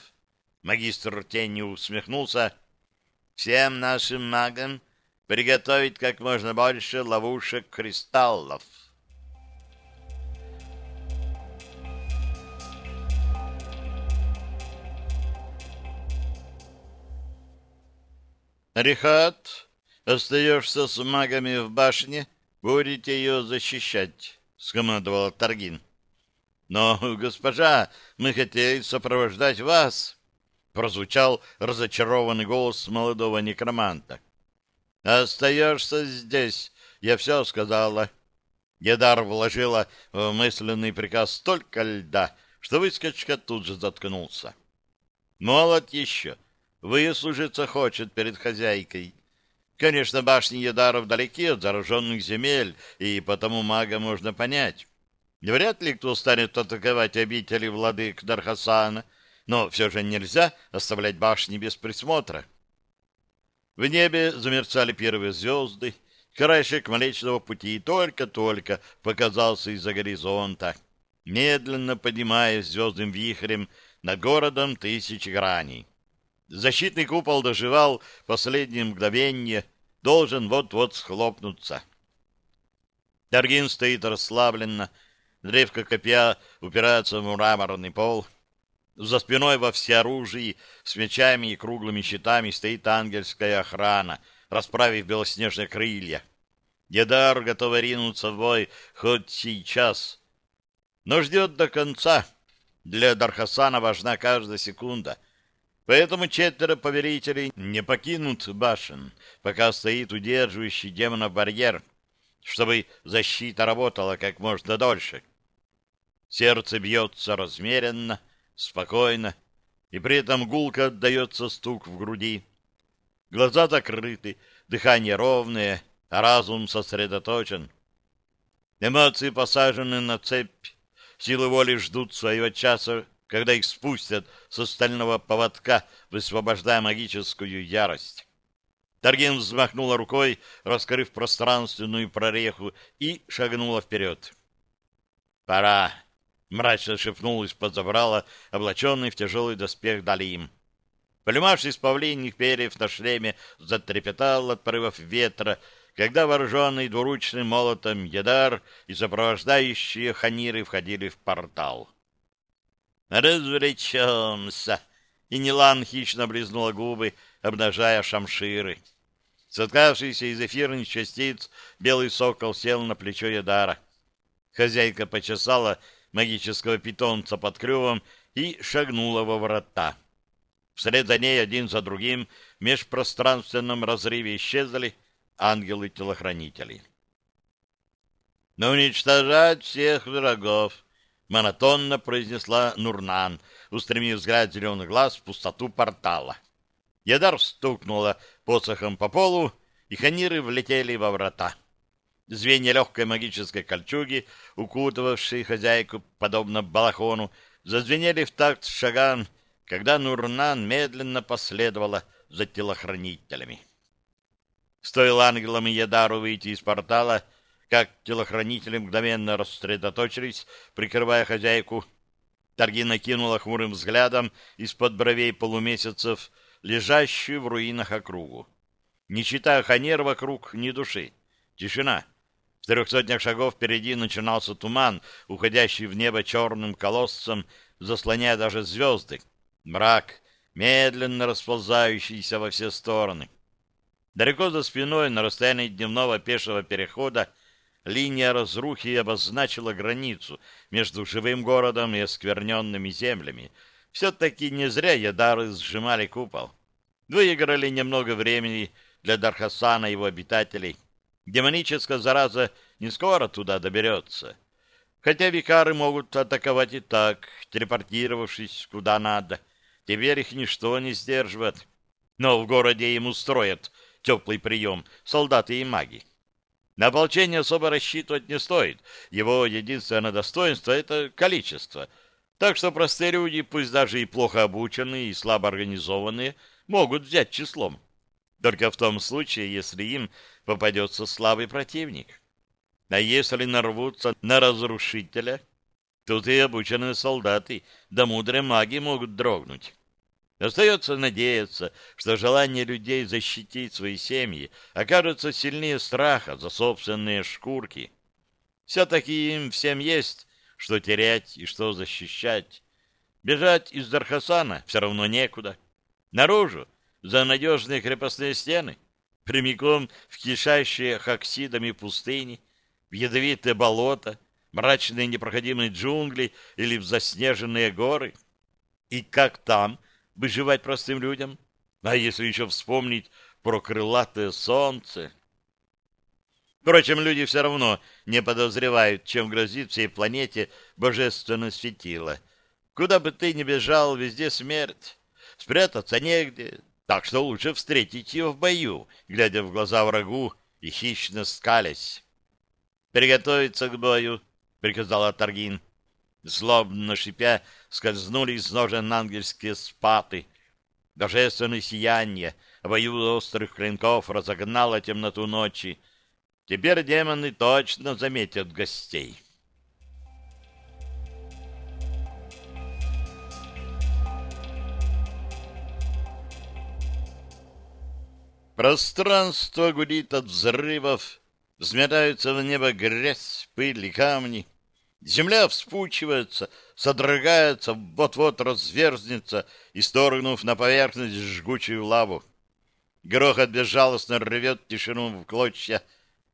Speaker 1: Магистр тени усмехнулся, — всем нашим магам приготовить как можно больше ловушек-кристаллов. Рихат, остаешься с магами в башне, будете ее защищать, — скомандовал Таргин. — Но, госпожа, мы хотели сопровождать вас прозвучал разочарованный голос молодого некроманта. «Остаешься здесь, я все сказала». Едар вложила в мысленный приказ столько льда, что выскочка тут же заткнулся. Молод еще, выслужиться хочет перед хозяйкой. Конечно, башни Едаров далеки от зараженных земель, и потому мага можно понять. Вряд ли кто станет атаковать обители владык Дархасана — но все же нельзя оставлять башни без присмотра. В небе замерцали первые звезды, краешек Млечного Пути только-только показался из-за горизонта, медленно поднимаясь звездным вихрем над городом тысячи граней. Защитный купол доживал последнее мгновение, должен вот-вот схлопнуться. Таргин стоит расслабленно, древко копья упирается в мраморный пол — за спиной во всеоружии с мечами и круглыми щитами стоит ангельская охрана, расправив белоснежные крылья. Дедар готов ринуться в бой хоть сейчас, но ждет до конца. Для Дархасана важна каждая секунда. Поэтому четверо поверителей не покинут башен, пока стоит удерживающий демона барьер, чтобы защита работала как можно дольше. Сердце бьется размеренно, спокойно, и при этом гулко отдается стук в груди. Глаза закрыты, дыхание ровное, а разум сосредоточен. Эмоции посажены на цепь, силы воли ждут своего часа, когда их спустят с остального поводка, высвобождая магическую ярость. Таргин взмахнула рукой, раскрыв пространственную прореху, и шагнула вперед. «Пора!» — мрачно шепнул из-под забрала, облаченный в тяжелый доспех Далим. Полюмаш из павлиньих перьев на шлеме затрепетал от порывов ветра, когда вооруженный двуручным молотом Ядар и сопровождающие ханиры входили в портал. «Развлечемся!» Нилан хищно облизнула губы, обнажая шамширы. Соткавшийся из эфирных частиц, белый сокол сел на плечо Ядара. Хозяйка почесала магического питомца под клювом и шагнула во врата. Вслед за ней один за другим в межпространственном разрыве исчезли ангелы-телохранители. уничтожать всех врагов, монотонно произнесла Нурнан, устремив взгляд зеленых глаз в пустоту портала. Ядар стукнула посохом по полу, и ханиры влетели во врата. Звенья легкой магической кольчуги, укутывавшие хозяйку, подобно балахону, зазвенели в такт шаган, когда Нурнан медленно последовала за телохранителями. Стоило ангелам и Ядару выйти из портала, как телохранители мгновенно рассредоточились, прикрывая хозяйку. Таргина кинула хмурым взглядом из-под бровей полумесяцев, лежащую в руинах округу. Не читая ханер вокруг ни души. Тишина. В трех сотнях шагов впереди начинался туман, уходящий в небо черным колоссом, заслоняя даже звезды. Мрак, медленно расползающийся во все стороны. Далеко за спиной, на расстоянии дневного пешего перехода, линия разрухи обозначила границу между живым городом и оскверненными землями. Все-таки не зря ядары сжимали купол. Выиграли немного времени для Дархасана и его обитателей. Демоническая зараза не скоро туда доберется. Хотя викары могут атаковать и так, телепортировавшись куда надо. Теперь их ничто не сдерживает. Но в городе им устроят теплый прием солдаты и маги. На ополчение особо рассчитывать не стоит. Его единственное достоинство — это количество. Так что простые люди, пусть даже и плохо обученные и слабо организованные, могут взять числом. Только в том случае, если им попадется слабый противник. А если нарвутся на разрушителя, тут и обученные солдаты, да мудрые маги могут дрогнуть. Остается надеяться, что желание людей защитить свои семьи окажется сильнее страха за собственные шкурки. Все-таки им всем есть, что терять и что защищать. Бежать из Дархасана все равно некуда. Наружу, за надежные крепостные стены, прямиком в кишащие хаксидами пустыни, в ядовитые болота, мрачные непроходимые джунгли или в заснеженные горы. И как там выживать простым людям? А если еще вспомнить про крылатое солнце? Впрочем, люди все равно не подозревают, чем грозит всей планете божественное светило. Куда бы ты ни бежал, везде смерть. Спрятаться негде, так что лучше встретить его в бою, глядя в глаза врагу и хищно скалясь. «Приготовиться к бою», — приказал Таргин. Злобно шипя, скользнули из ножен ангельские спаты. Божественное сияние обоюдо острых клинков разогнало темноту ночи. Теперь демоны точно заметят гостей. Пространство гудит от взрывов, взметаются в небо грязь, пыль и камни. Земля вспучивается, содрогается, вот-вот разверзнется, исторгнув на поверхность жгучую лаву. Грохот безжалостно рвет тишину в клочья.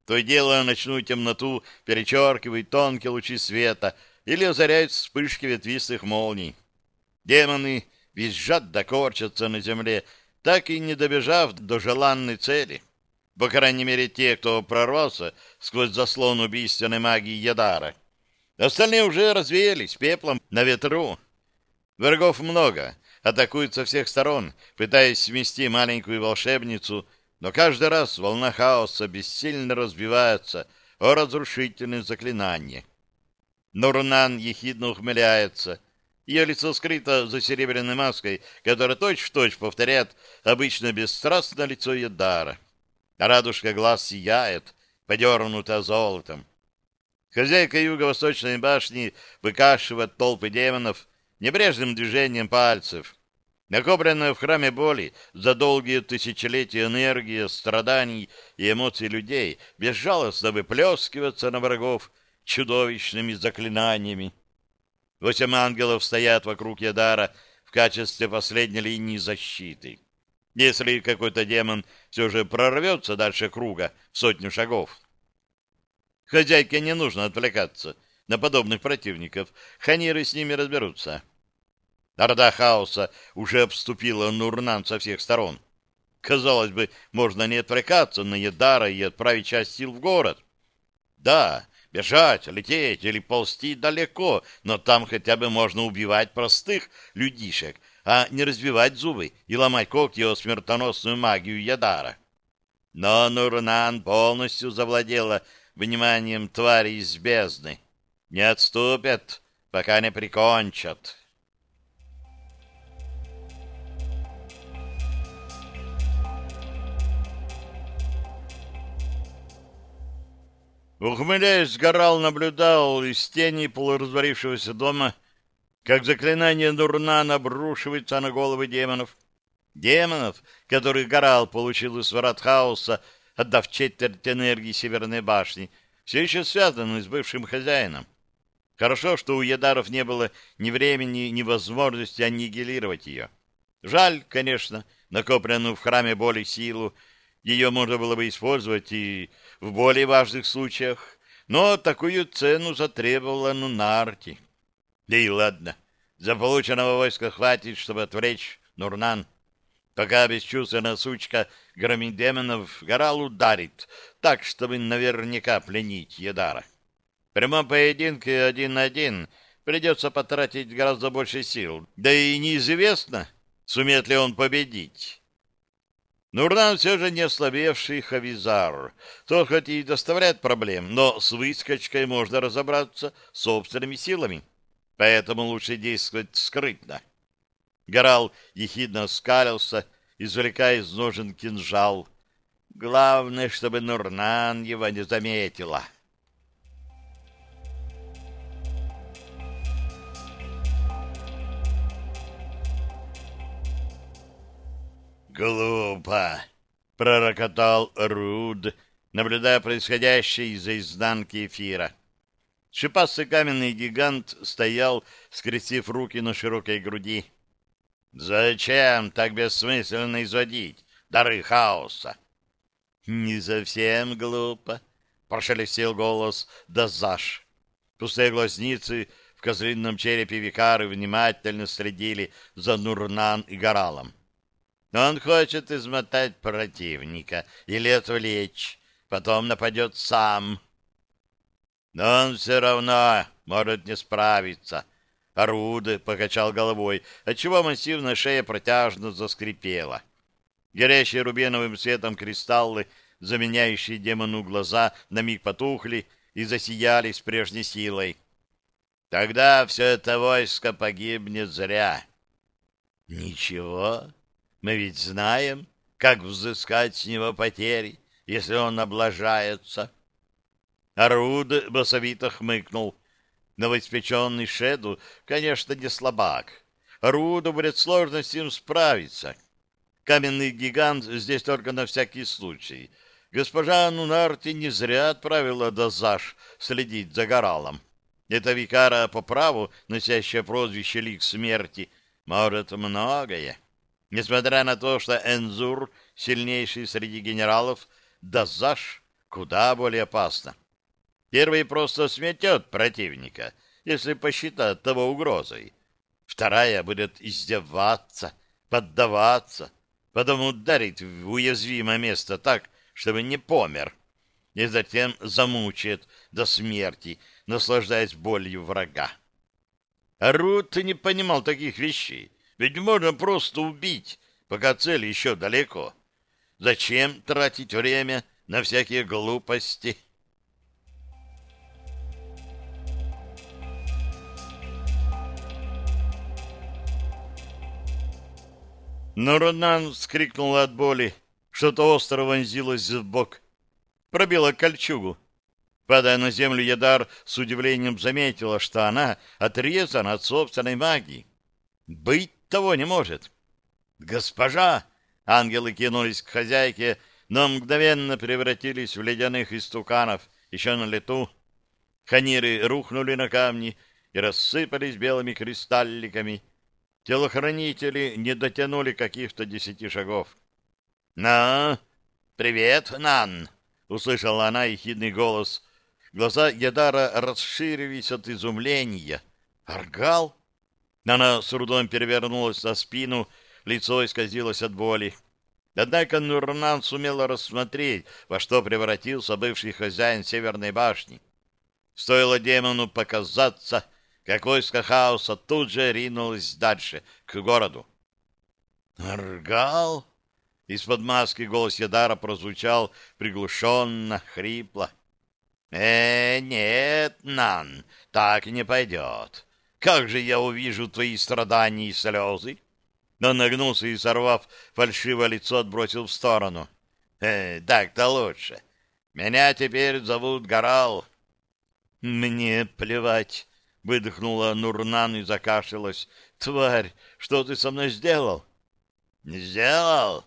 Speaker 1: То и дело ночную темноту перечеркивает тонкие лучи света или озаряют вспышки ветвистых молний. Демоны визжат да корчатся на земле, так и не добежав до желанной цели. По крайней мере, те, кто прорвался сквозь заслон убийственной магии Ядара. Остальные уже развеялись пеплом на ветру. Врагов много, атакуют со всех сторон, пытаясь смести маленькую волшебницу, но каждый раз волна хаоса бессильно разбивается о разрушительные заклинания. Нурнан ехидно ухмыляется. Ее лицо скрыто за серебряной маской, которая точь-в-точь -точь повторяет обычно бесстрастное лицо Едара. Радужка глаз сияет, подернута золотом. Хозяйка юго-восточной башни выкашивает толпы демонов небрежным движением пальцев. Накопленная в храме боли за долгие тысячелетия энергия, страданий и эмоций людей безжалостно выплескивается на врагов чудовищными заклинаниями. Восемь ангелов стоят вокруг Ядара в качестве последней линии защиты. Если какой-то демон все же прорвется дальше круга в сотню шагов, Хозяйке не нужно отвлекаться на подобных противников. Ханиры с ними разберутся. Орда хаоса уже обступила Нурнан со всех сторон. Казалось бы, можно не отвлекаться на Едара и отправить часть сил в город. Да, Бежать, лететь или ползти далеко, но там хотя бы можно убивать простых людишек, а не разбивать зубы и ломать когти о смертоносную магию Ядара. Но Нурнан полностью завладела вниманием твари из бездны. Не отступят, пока не прикончат. Ухмыляясь, Горал наблюдал из тени полуразварившегося дома, как заклинание Нурнана обрушивается на головы демонов. Демонов, которых Горал получил из врат хаоса, отдав четверть энергии Северной башни, все еще связаны с бывшим хозяином. Хорошо, что у Ядаров не было ни времени, ни возможности аннигилировать ее. Жаль, конечно, накопленную в храме боли силу, ее можно было бы использовать и в более важных случаях, но такую цену затребовала Нунарти. Да и ладно, за полученного войска хватит, чтобы отвлечь Нурнан. Пока бесчувственная сучка громит демонов, Горал ударит, так, чтобы наверняка пленить Едара. В прямом поединке один на один придется потратить гораздо больше сил, да и неизвестно, сумеет ли он победить. Нурнан все же не ослабевший Хавизар. Тот хоть и доставляет проблем, но с выскочкой можно разобраться собственными силами. Поэтому лучше действовать скрытно. Горал ехидно скалился, извлекая из ножен кинжал. Главное, чтобы Нурнан его не заметила. «Глупо!» — пророкотал Руд, наблюдая происходящее из-за изнанки эфира. Шипастый каменный гигант стоял, скрестив руки на широкой груди. «Зачем так бессмысленно изводить дары хаоса?» «Не совсем глупо», — прошелестел голос Дазаш. Пустые глазницы в козлином черепе Викары внимательно следили за Нурнан и Горалом. Он хочет измотать противника или отвлечь, потом нападет сам. Но он все равно может не справиться. Оруды покачал головой, отчего массивная шея протяжно заскрипела. Горящие рубиновым светом кристаллы, заменяющие демону глаза, на миг потухли и засияли с прежней силой. Тогда все это войско погибнет зря. Ничего, мы ведь знаем, как взыскать с него потери, если он облажается. Аруд басовито хмыкнул. Новоиспеченный Шеду, конечно, не слабак. Аруду будет сложно с ним справиться. Каменный гигант здесь только на всякий случай. Госпожа Нунарти не зря отправила Дазаш следить за Горалом. Это викара по праву, носящая прозвище Лик Смерти, может многое. Несмотря на то, что Энзур, сильнейший среди генералов, Дазаш куда более опасно. Первый просто сметет противника, если посчитает того угрозой. Вторая будет издеваться, поддаваться, потом ударить в уязвимое место так, чтобы не помер, и затем замучает до смерти, наслаждаясь болью врага. Рут не понимал таких вещей. Ведь можно просто убить, пока цель еще далеко. Зачем тратить время на всякие глупости? Но Ронан вскрикнул от боли. Что-то остро вонзилось в бок. Пробило кольчугу. Падая на землю, Ядар с удивлением заметила, что она отрезана от собственной магии. Быть того не может. «Госпожа!» Ангелы кинулись к хозяйке, но мгновенно превратились в ледяных истуканов, еще на лету. Ханиры рухнули на камни и рассыпались белыми кристалликами. Телохранители не дотянули каких-то десяти шагов. «На! Привет, Нан!» — услышала она ехидный голос. Глаза Ядара расширились от изумления. «Аргал?» Она с трудом перевернулась на спину, лицо исказилось от боли. Однако Нурнан сумела рассмотреть, во что превратился бывший хозяин Северной башни. Стоило демону показаться, как войско хаоса тут же ринулось дальше, к городу. «Аргал?» Из-под маски голос Ядара прозвучал приглушенно, хрипло. «Э, нет, Нан, так не пойдет. Как же я увижу твои страдания и слезы?» Он нагнулся и, сорвав фальшивое лицо, отбросил в сторону. «Э, так-то лучше. Меня теперь зовут Горал». «Мне плевать», — выдохнула Нурнан и закашлялась. «Тварь, что ты со мной сделал?» «Сделал?»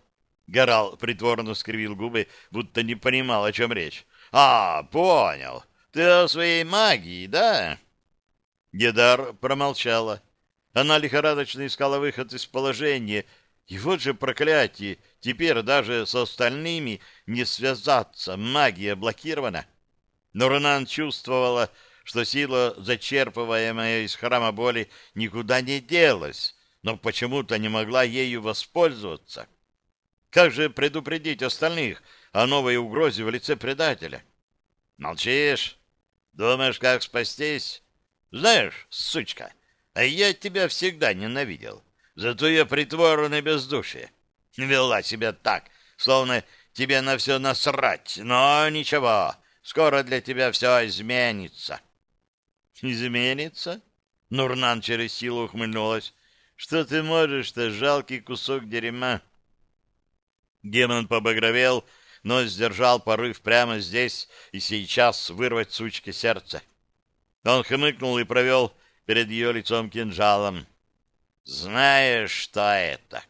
Speaker 1: Горал притворно скривил губы, будто не понимал, о чем речь. «А, понял. Ты о своей магии, да?» Гедар промолчала. Она лихорадочно искала выход из положения. И вот же проклятие, теперь даже с остальными не связаться, магия блокирована. Но Рунан чувствовала, что сила, зачерпываемая из храма боли, никуда не делась, но почему-то не могла ею воспользоваться. Как же предупредить остальных о новой угрозе в лице предателя? Молчишь? Думаешь, как спастись? Знаешь, сучка, а я тебя всегда ненавидел. Зато я притворно бездушие. Вела себя так, словно тебе на все насрать. Но ничего, скоро для тебя все изменится. Изменится? Нурнан через силу ухмыльнулась. Что ты можешь-то, жалкий кусок дерьма? Демон побагровел, но сдержал порыв прямо здесь и сейчас вырвать сучке сердце. Он хмыкнул и провел перед ее лицом кинжалом. «Знаешь, что это?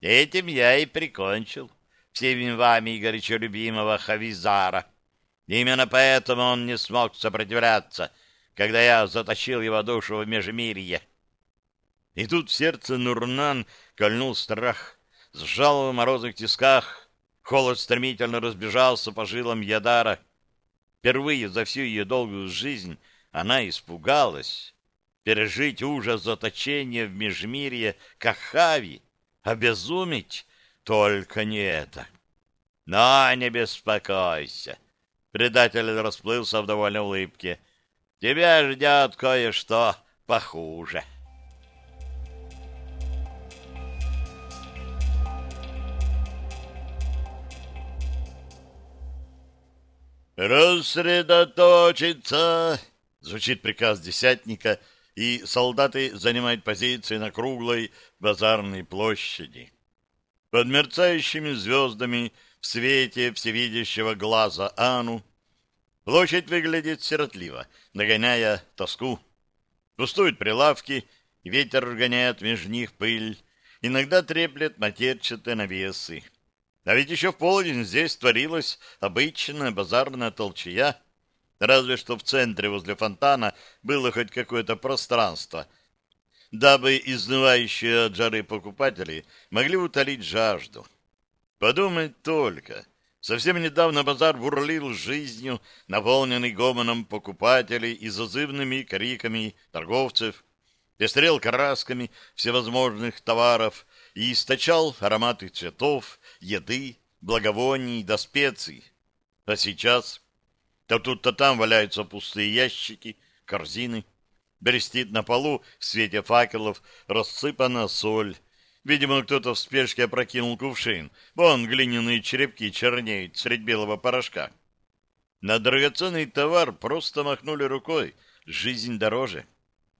Speaker 1: Этим я и прикончил всеми вами горячо любимого Хавизара. Именно поэтому он не смог сопротивляться, когда я затащил его душу в межмирье». И тут в сердце Нурнан кольнул страх, сжал в морозных тисках, холод стремительно разбежался по жилам Ядара. Впервые за всю ее долгую жизнь она испугалась пережить ужас заточения в межмирье Кахави, обезумить только не это. Но не беспокойся. Предатель расплылся в довольной улыбке. Тебя ждет кое-что похуже. «Рассредоточиться!» — звучит приказ десятника — и солдаты занимают позиции на круглой базарной площади. Под мерцающими звездами в свете всевидящего глаза Ану площадь выглядит сиротливо, нагоняя тоску. Пустуют прилавки, ветер гоняет между них пыль, иногда треплет матерчатые навесы. А ведь еще в полдень здесь творилась обычная базарная толчья — Разве что в центре возле фонтана было хоть какое-то пространство, дабы изнывающие от жары покупатели могли утолить жажду. Подумать только. Совсем недавно базар бурлил жизнью, наполненный гомоном покупателей и зазывными криками торговцев, пестрел красками всевозможных товаров и источал ароматы цветов, еды, благовоний до специй. А сейчас то тут, то там валяются пустые ящики, корзины. Берестит на полу в свете факелов рассыпана соль. Видимо, кто-то в спешке опрокинул кувшин. Вон глиняные черепки чернеют средь белого порошка. На драгоценный товар просто махнули рукой. Жизнь дороже.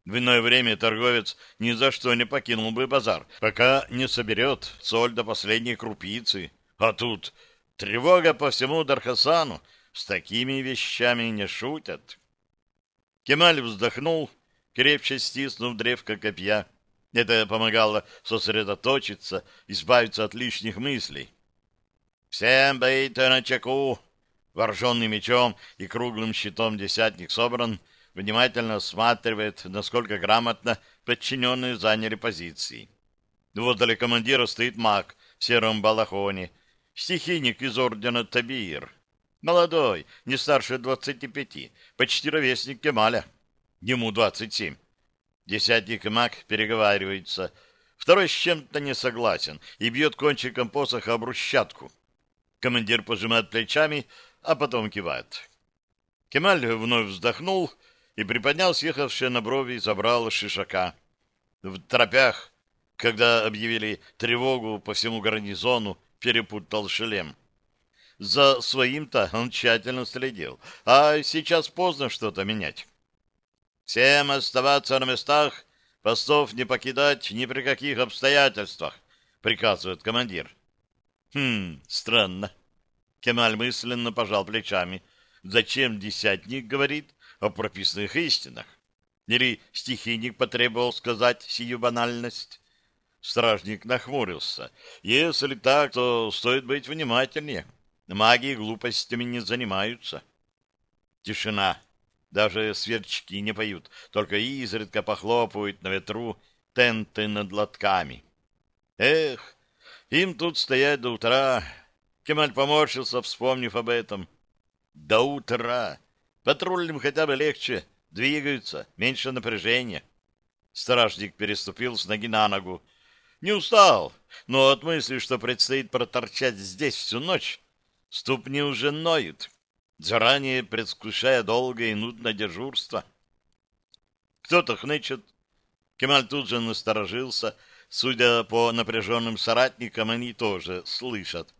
Speaker 1: В иное время торговец ни за что не покинул бы базар, пока не соберет соль до последней крупицы. А тут тревога по всему Дархасану, с такими вещами не шутят. Кемаль вздохнул, крепче стиснув древко копья. Это помогало сосредоточиться, избавиться от лишних мыслей. «Всем быть на чеку!» Вооруженный мечом и круглым щитом десятник собран, внимательно осматривает, насколько грамотно подчиненные заняли позиции. Возле командира стоит маг в сером балахоне, стихийник из ордена Табир. Молодой, не старше двадцати пяти, почти ровесник Кемаля. Ему двадцать семь. Десятник и маг переговариваются. Второй с чем-то не согласен и бьет кончиком посоха брусчатку. Командир пожимает плечами, а потом кивает. Кемаль вновь вздохнул и приподнял съехавшее на брови забрало шишака. В тропях, когда объявили тревогу по всему гарнизону, перепутал шлем. За своим-то он тщательно следил, а сейчас поздно что-то менять. Всем оставаться на местах, постов не покидать ни при каких обстоятельствах, приказывает командир. Хм, странно. Кемаль мысленно пожал плечами. Зачем десятник говорит о прописанных истинах? Или стихийник потребовал сказать сию банальность? Стражник нахмурился. Если так, то стоит быть внимательнее. Маги глупостями не занимаются. Тишина. Даже сверчки не поют, только изредка похлопывают на ветру тенты над лотками. Эх, им тут стоять до утра. Кемаль поморщился, вспомнив об этом. До утра. Патрульным хотя бы легче. Двигаются, меньше напряжения. Стражник переступил с ноги на ногу. Не устал, но от мысли, что предстоит проторчать здесь всю ночь, ступни уже ноют, заранее предвкушая долгое и нудное дежурство. Кто-то хнычет. Кемаль тут же насторожился. Судя по напряженным соратникам, они тоже слышат.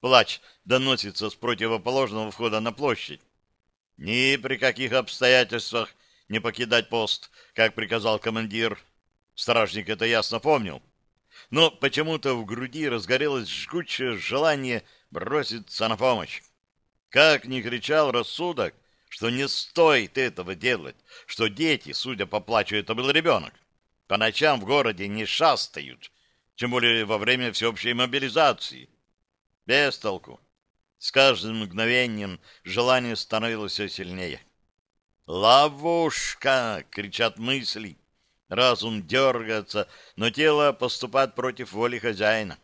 Speaker 1: Плач доносится с противоположного входа на площадь. Ни при каких обстоятельствах не покидать пост, как приказал командир. Стражник это ясно помнил. Но почему-то в груди разгорелось жгучее желание броситься на помощь. Как ни кричал рассудок, что не стоит этого делать, что дети, судя по плачу, это был ребенок, по ночам в городе не шастают, тем более во время всеобщей мобилизации. Без толку. С каждым мгновением желание становилось все сильнее. «Ловушка!» — кричат мысли. Разум дергается, но тело поступает против воли хозяина.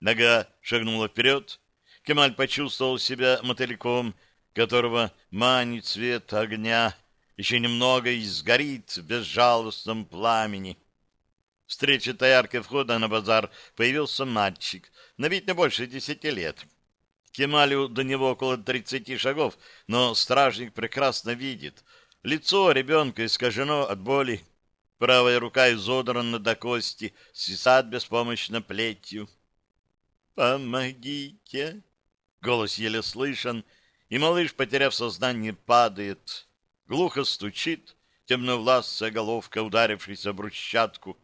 Speaker 1: Нога шагнула вперед. Кемаль почувствовал себя мотыльком, которого манит цвет огня. Еще немного и сгорит в безжалостном пламени. Встреча таярки входа на базар появился мальчик, на вид не больше десяти лет. Кемалю до него около тридцати шагов, но стражник прекрасно видит. Лицо ребенка искажено от боли, правая рука изодрана до кости, свисает беспомощно плетью. «Помогите!» Голос еле слышен, и малыш, потеряв сознание, падает. Глухо стучит темновласая головка, ударившись о брусчатку.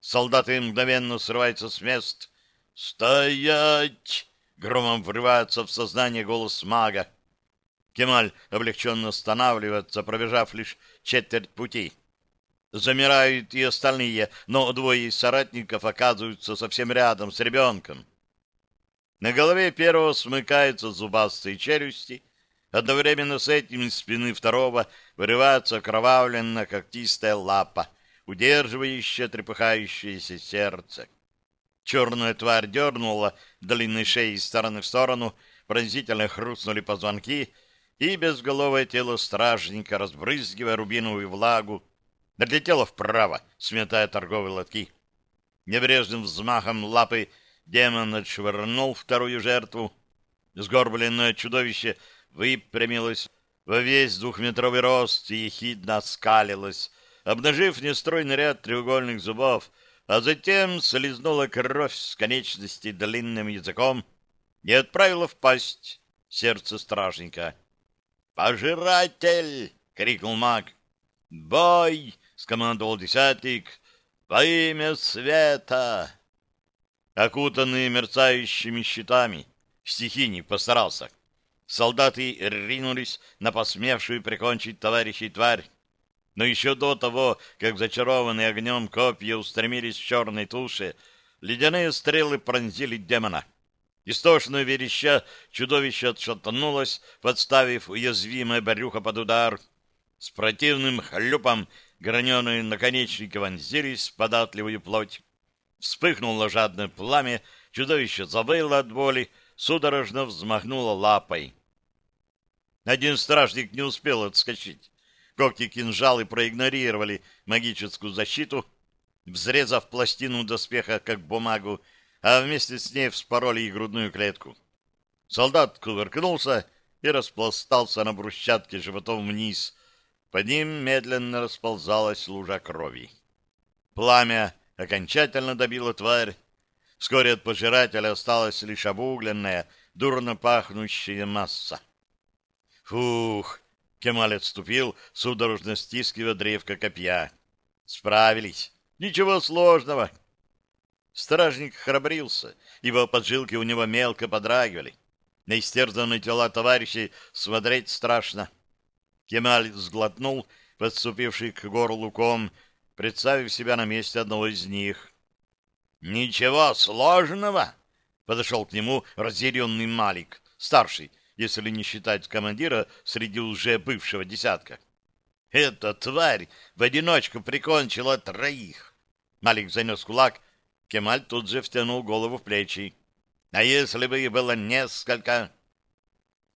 Speaker 1: Солдаты мгновенно срываются с мест. «Стоять!» — громом врывается в сознание голос мага. Кемаль облегченно останавливается, пробежав лишь четверть пути. Замирают и остальные, но двое из соратников оказываются совсем рядом с ребенком. На голове первого смыкаются зубастые челюсти. Одновременно с этим из спины второго вырывается окровавленная когтистая лапа удерживающее трепыхающееся сердце. Черная тварь дернула длинной шеей из стороны в сторону, пронзительно хрустнули позвонки, и безголовое тело стражника, разбрызгивая рубиновую влагу, отлетело вправо, сметая торговые лотки. Небрежным взмахом лапы демон отшвырнул вторую жертву. Сгорбленное чудовище выпрямилось во весь двухметровый рост и ехидно оскалилось, обнажив нестройный ряд треугольных зубов, а затем слезнула кровь с конечности длинным языком и отправила в пасть сердце стражника. «Пожиратель!» — крикнул маг. «Бой!» — скомандовал десятник. «Во имя света!» Окутанные мерцающими щитами, стихийник постарался. Солдаты ринулись на посмевшую прикончить товарищей тварь. Но еще до того, как зачарованные огнем копья устремились в черной туше, ледяные стрелы пронзили демона. Истошно вереща, чудовище отшатнулось, подставив уязвимое брюхо под удар. С противным хлюпом граненые наконечники вонзились в податливую плоть. Вспыхнуло жадное пламя, чудовище завыло от боли, судорожно взмахнуло лапой. Один стражник не успел отскочить. Когти кинжалы проигнорировали магическую защиту, взрезав пластину доспеха как бумагу, а вместе с ней вспороли и грудную клетку. Солдат кувыркнулся, и распластался на брусчатке животом вниз. Под ним медленно расползалась лужа крови. Пламя окончательно добило тварь. Вскоре от пожирателя осталась лишь обугленная, дурно пахнущая масса. Фух! Кемаль отступил, судорожно стискивая древко копья. Справились. Ничего сложного. Стражник храбрился, ибо поджилки у него мелко подрагивали. На истерзанные тела товарищей смотреть страшно. Кемаль сглотнул, подступивший к горлу ком, представив себя на месте одного из них. «Ничего сложного!» — подошел к нему разъяренный Малик, старший, если не считать командира среди уже бывшего десятка. «Эта тварь в одиночку прикончила троих!» Малик занес кулак, Кемаль тут же втянул голову в плечи. «А если бы их было несколько...»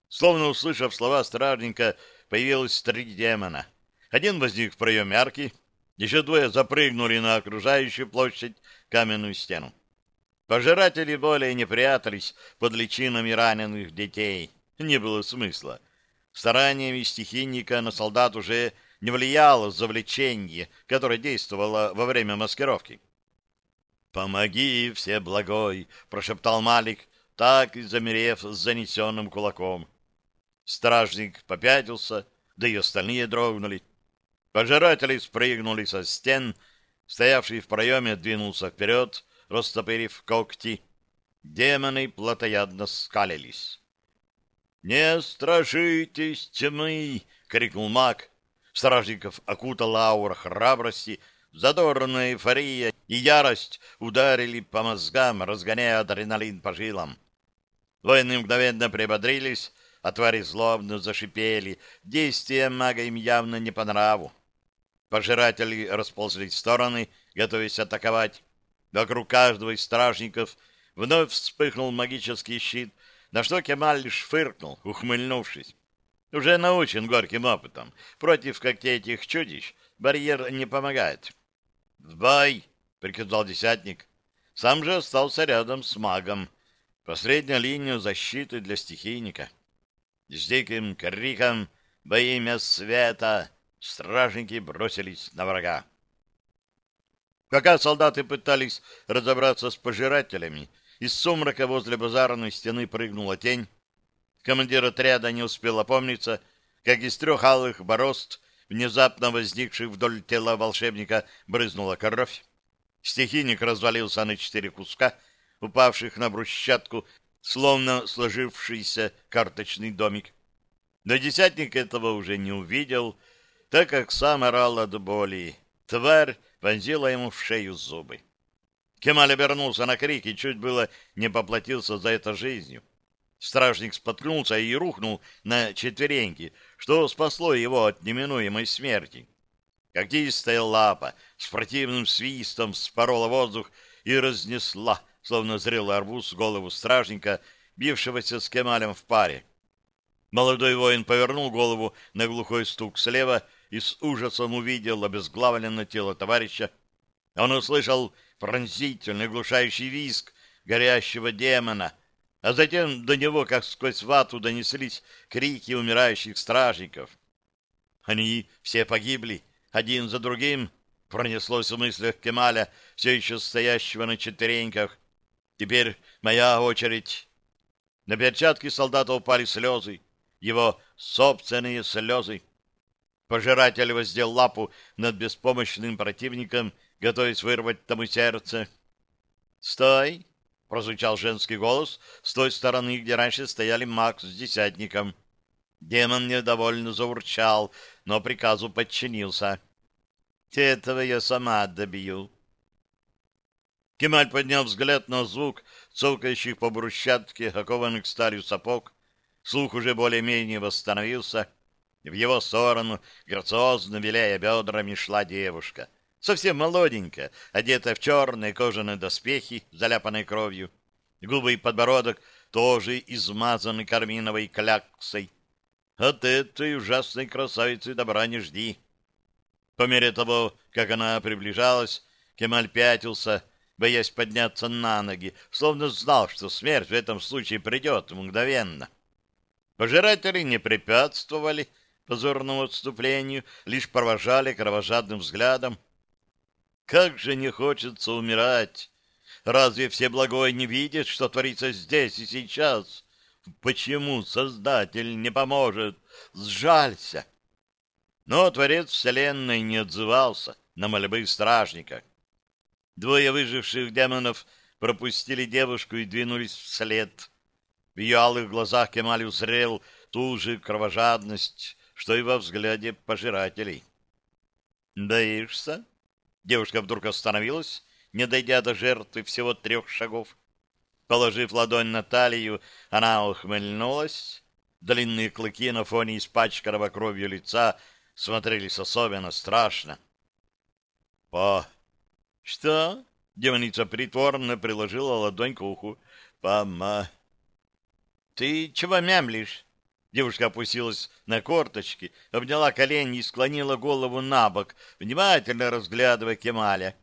Speaker 1: Словно услышав слова стражника, появилось три демона. Один возник в проеме арки, еще двое запрыгнули на окружающую площадь каменную стену. Пожиратели более не прятались под личинами раненых детей. Не было смысла. Стараниями стихийника на солдат уже не влияло завлечение, которое действовало во время маскировки. «Помоги, все благой!» — прошептал Малик, так и замерев с занесенным кулаком. Стражник попятился, да и остальные дрогнули. Пожиратели спрыгнули со стен, стоявший в проеме двинулся вперед, растопырив когти. Демоны плотоядно скалились. «Не страшитесь тьмы!» — крикнул маг. Стражников окутала аура храбрости, задорная эйфория и ярость ударили по мозгам, разгоняя адреналин по жилам. Воины мгновенно прибодрились, а твари злобно зашипели. Действия мага им явно не по нраву. Пожиратели расползлись в стороны, готовясь атаковать. Вокруг каждого из стражников вновь вспыхнул магический щит, на что Кемаль лишь фыркнул, ухмыльнувшись. Уже научен горьким опытом. Против когтей этих чудищ барьер не помогает. «В бой!» — приказал десятник. Сам же остался рядом с магом. Последняя линия защиты для стихийника. С диким криком «Во имя света!» Стражники бросились на врага. Пока солдаты пытались разобраться с пожирателями, из сумрака возле базарной стены прыгнула тень. Командир отряда не успел опомниться, как из трех алых борозд, внезапно возникших вдоль тела волшебника, брызнула кровь. Стихийник развалился на четыре куска, упавших на брусчатку словно сложившийся карточный домик. Но десятник этого уже не увидел, так как сам орал от боли. Тварь вонзила ему в шею зубы. Кемаль обернулся на крик и чуть было не поплатился за это жизнью. Стражник споткнулся и рухнул на четвереньки, что спасло его от неминуемой смерти. Когтистая лапа с противным свистом спорола воздух и разнесла словно зрелый арбуз, голову стражника, бившегося с Кемалем в паре. Молодой воин повернул голову на глухой стук слева и с ужасом увидел обезглавленное тело товарища. Он услышал пронзительный глушающий визг горящего демона, а затем до него, как сквозь вату, донеслись крики умирающих стражников. Они все погибли, один за другим, пронеслось в мыслях Кемаля, все еще стоящего на четвереньках, Теперь моя очередь. На перчатки солдата упали слезы, его собственные слезы. Пожиратель воздел лапу над беспомощным противником, готовясь вырвать тому сердце. «Стой!» — прозвучал женский голос с той стороны, где раньше стояли Макс с десятником. Демон недовольно заурчал, но приказу подчинился. «Этого я сама добью», Кемаль поднял взгляд на звук цокающих по брусчатке, окованных сталью сапог. Слух уже более-менее восстановился. В его сторону, грациозно виляя бедрами, шла девушка. Совсем молоденькая, одетая в черные кожаные доспехи, заляпанной кровью. Губы и подбородок тоже измазаны карминовой кляксой. От этой ужасной красавицы добра не жди. По мере того, как она приближалась, Кемаль пятился, боясь подняться на ноги, словно знал, что смерть в этом случае придет мгновенно. Пожиратели не препятствовали позорному отступлению, лишь провожали кровожадным взглядом. Как же не хочется умирать! Разве все благое не видят, что творится здесь и сейчас? Почему Создатель не поможет? Сжалься! Но Творец Вселенной не отзывался на мольбы стражника. Двое выживших демонов пропустили девушку и двинулись вслед. В ее алых глазах Кемаль узрел ту же кровожадность, что и во взгляде пожирателей. «Боишься?» Девушка вдруг остановилась не дойдя до жертвы всего трех шагов. Положив ладонь на талию, она ухмыльнулась. Длинные клыки на фоне испачканного кровью лица смотрелись особенно страшно. «По...» «Что?» — демоница притворно приложила ладонь к уху. «Пома...» «Ты чего мямлишь?» Девушка опустилась на корточки, обняла колени и склонила голову на бок, внимательно разглядывая Кемаля.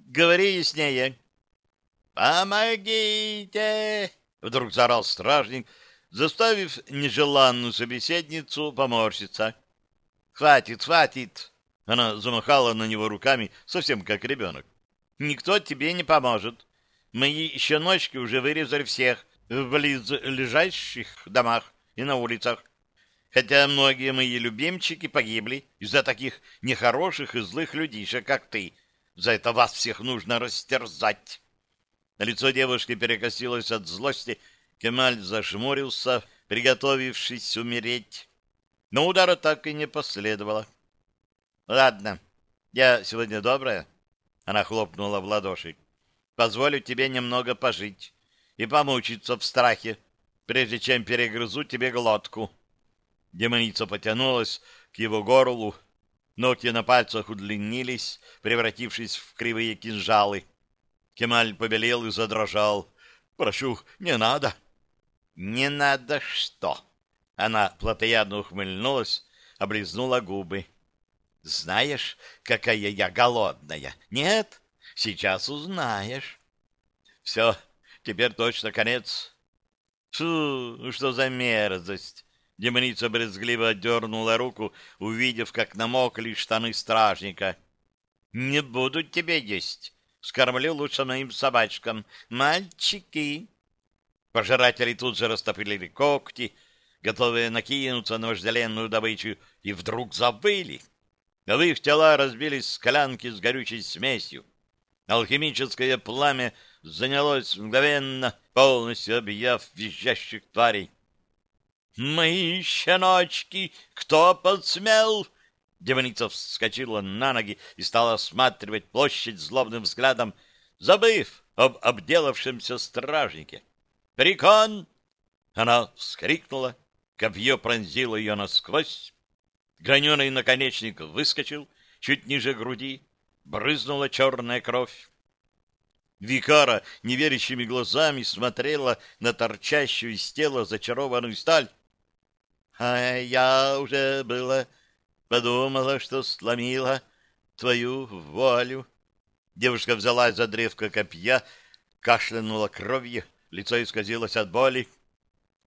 Speaker 1: Говори яснее. «Помогите!» — вдруг заорал стражник, заставив нежеланную собеседницу поморщиться. «Хватит, хватит!» Она замахала на него руками, совсем как ребенок. «Никто тебе не поможет. Мои щеночки уже вырезали всех в близлежащих домах и на улицах. Хотя многие мои любимчики погибли из-за таких нехороших и злых людишек, как ты, за это вас всех нужно растерзать. На лицо девушки перекосилось от злости. Кемаль зажмурился, приготовившись умереть. Но удара так и не последовало. — Ладно, я сегодня добрая. Она хлопнула в ладоши. — Позволю тебе немного пожить и помучиться в страхе, прежде чем перегрызу тебе глотку. Демоница потянулась к его горлу, Ногти на пальцах удлинились, превратившись в кривые кинжалы. Кемаль побелел и задрожал. «Прошу, не надо!» «Не надо что?» Она плотоядно ухмыльнулась, облизнула губы. «Знаешь, какая я голодная? Нет? Сейчас узнаешь». «Все, теперь точно конец». «Фу, что за мерзость!» Демоница брезгливо отдернула руку, увидев, как намокли штаны стражника. — Не буду тебе есть. Скормлю лучше моим собачкам. Мальчики! Пожиратели тут же растопили когти, готовые накинуться на вожделенную добычу, и вдруг забыли. В их тела разбились склянки с горючей смесью. Алхимическое пламя занялось мгновенно, полностью объяв визжащих тварей. «Мои щеночки! Кто подсмел?» Демоница вскочила на ноги и стала осматривать площадь злобным взглядом, забыв об обделавшемся стражнике. «Прикон!» Она вскрикнула, копье пронзило ее насквозь. Граненый наконечник выскочил чуть ниже груди, брызнула черная кровь. Викара неверящими глазами смотрела на торчащую из тела зачарованную сталь. А я уже было подумала, что сломила твою волю. Девушка взялась за древко копья, кашлянула кровью, лицо исказилось от боли.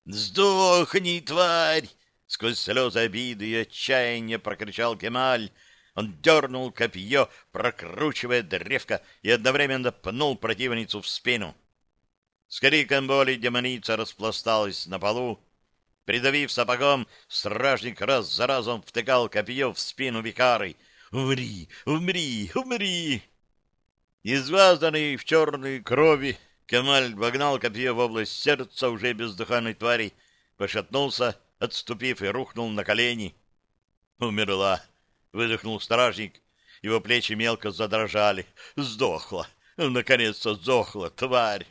Speaker 1: «Сдохни, тварь!» Сквозь слезы обиды и отчаяния прокричал Кемаль. Он дернул копье, прокручивая древко, и одновременно пнул противницу в спину. С криком демоница распласталась на полу, Придавив сапогом, стражник раз за разом втыкал копье в спину викары. «Умри! Умри! Умри!» Извазанный в черной крови, Кемаль вогнал копье в область сердца уже бездыханной твари, пошатнулся, отступив и рухнул на колени. «Умерла!» — выдохнул стражник. Его плечи мелко задрожали. «Сдохла! Наконец-то сдохла, тварь!»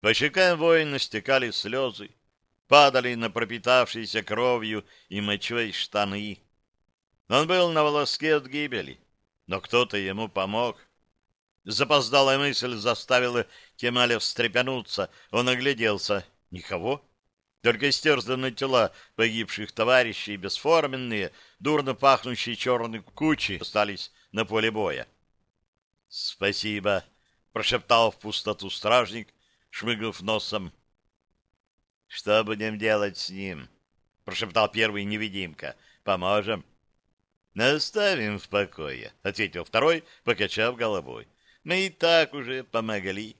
Speaker 1: По щекам воина стекали слезы падали на пропитавшиеся кровью и мочой штаны. Он был на волоске от гибели, но кто-то ему помог. Запоздалая мысль заставила Кемаля встрепенуться. Он огляделся. Никого. Только истерзанные тела погибших товарищей, бесформенные, дурно пахнущие черные кучи остались на поле боя. — Спасибо, — прошептал в пустоту стражник, шмыгнув носом. Что будем делать с ним? Прошептал первый невидимка. Поможем. Наставим в покое, ответил второй, покачав головой. Мы и так уже помогли.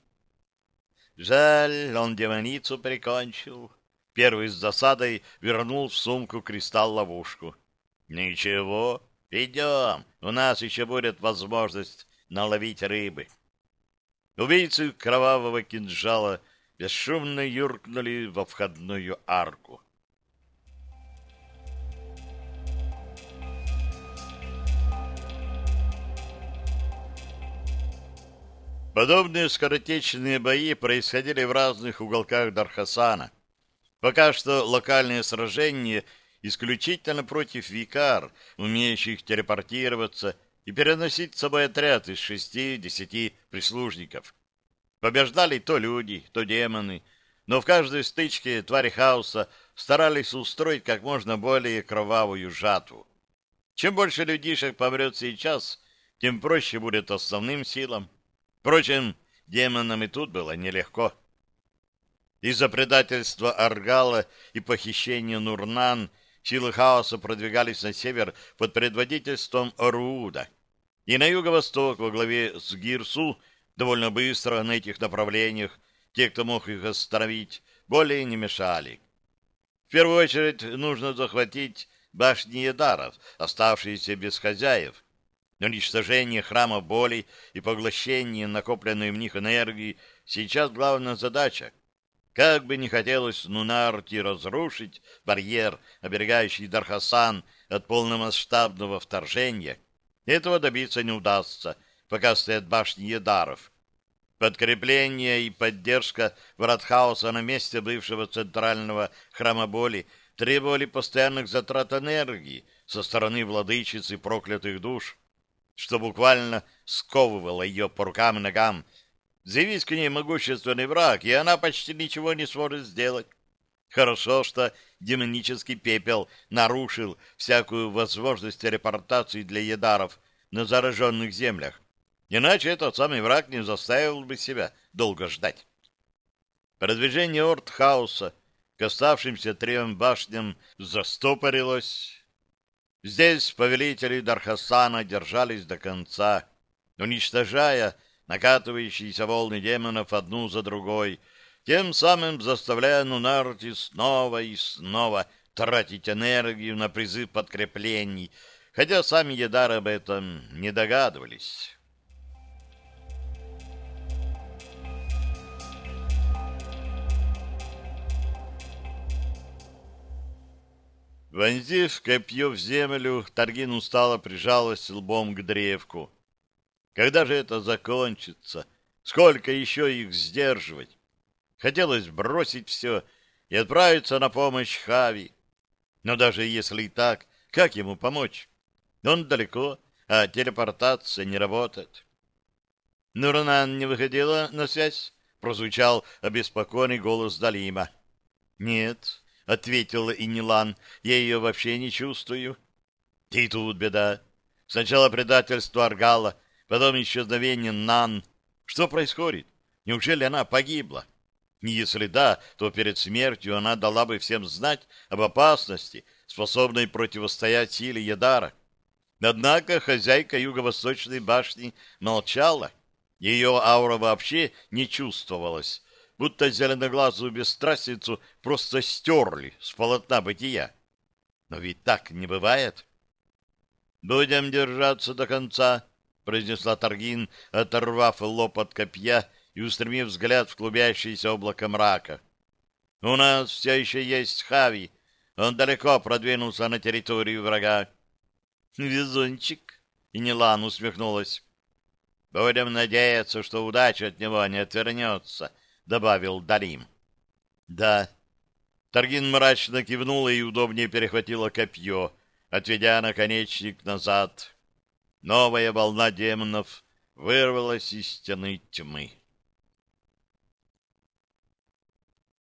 Speaker 1: Жаль, он демоницу прикончил. Первый с засадой вернул в сумку кристалл-ловушку. Ничего, идем, у нас еще будет возможность наловить рыбы. Убийцы кровавого кинжала бесшумно юркнули во входную арку. Подобные скоротечные бои происходили в разных уголках Дархасана. Пока что локальные сражения исключительно против викар, умеющих телепортироваться и переносить с собой отряд из шести-десяти прислужников. Побеждали то люди, то демоны, но в каждой стычке твари хаоса старались устроить как можно более кровавую жатву. Чем больше людишек помрет сейчас, тем проще будет основным силам. Впрочем, демонам и тут было нелегко. Из-за предательства Аргала и похищения Нурнан силы хаоса продвигались на север под предводительством Оруда — и на юго-восток во главе с Гирсу довольно быстро на этих направлениях те, кто мог их остановить, более не мешали. В первую очередь нужно захватить башни Едаров, оставшиеся без хозяев. Уничтожение храма боли и поглощение накопленной в них энергии сейчас главная задача. Как бы не хотелось Нунарти разрушить барьер, оберегающий Дархасан от полномасштабного вторжения, этого добиться не удастся, пока стоят башни Едаров. Подкрепление и поддержка врат хаоса на месте бывшего центрального храма боли требовали постоянных затрат энергии со стороны владычицы проклятых душ, что буквально сковывало ее по рукам и ногам. Заявись к ней могущественный враг, и она почти ничего не сможет сделать. Хорошо, что демонический пепел нарушил всякую возможность репортации для едаров на зараженных землях. Иначе этот самый враг не заставил бы себя долго ждать. Продвижение орд хаоса к оставшимся трем башням застопорилось. Здесь повелители Дархасана держались до конца, уничтожая накатывающиеся волны демонов одну за другой, тем самым заставляя Нунарти снова и снова тратить энергию на призыв подкреплений, хотя сами Едары об этом не догадывались. Вонзив копье в землю, Таргин устало прижалась лбом к древку. Когда же это закончится? Сколько еще их сдерживать? Хотелось бросить все и отправиться на помощь Хави. Но даже если и так, как ему помочь? Он далеко, а телепортация не работает. Нурнан не выходила на связь? Прозвучал обеспокоенный голос Далима. Нет, ответила Инилан, я ее вообще не чувствую. И тут беда. Сначала предательство Аргала, потом исчезновение Нан. Что происходит? Неужели она погибла? Если да, то перед смертью она дала бы всем знать об опасности, способной противостоять силе Ядара. Однако хозяйка юго-восточной башни молчала. Ее аура вообще не чувствовалась, будто зеленоглазую бесстрастницу просто стерли с полотна бытия. Но ведь так не бывает. «Будем держаться до конца», — произнесла Таргин, оторвав лоб от копья и устремив взгляд в клубящееся облако мрака. «У нас все еще есть Хави. Он далеко продвинулся на территорию врага. Везунчик. И Нилан усмехнулась. Будем надеяться, что удача от него не отвернется, добавил Дарим. Да. Таргин мрачно кивнула и удобнее перехватила копье, отведя наконечник назад. Новая волна демонов вырвалась из стены тьмы.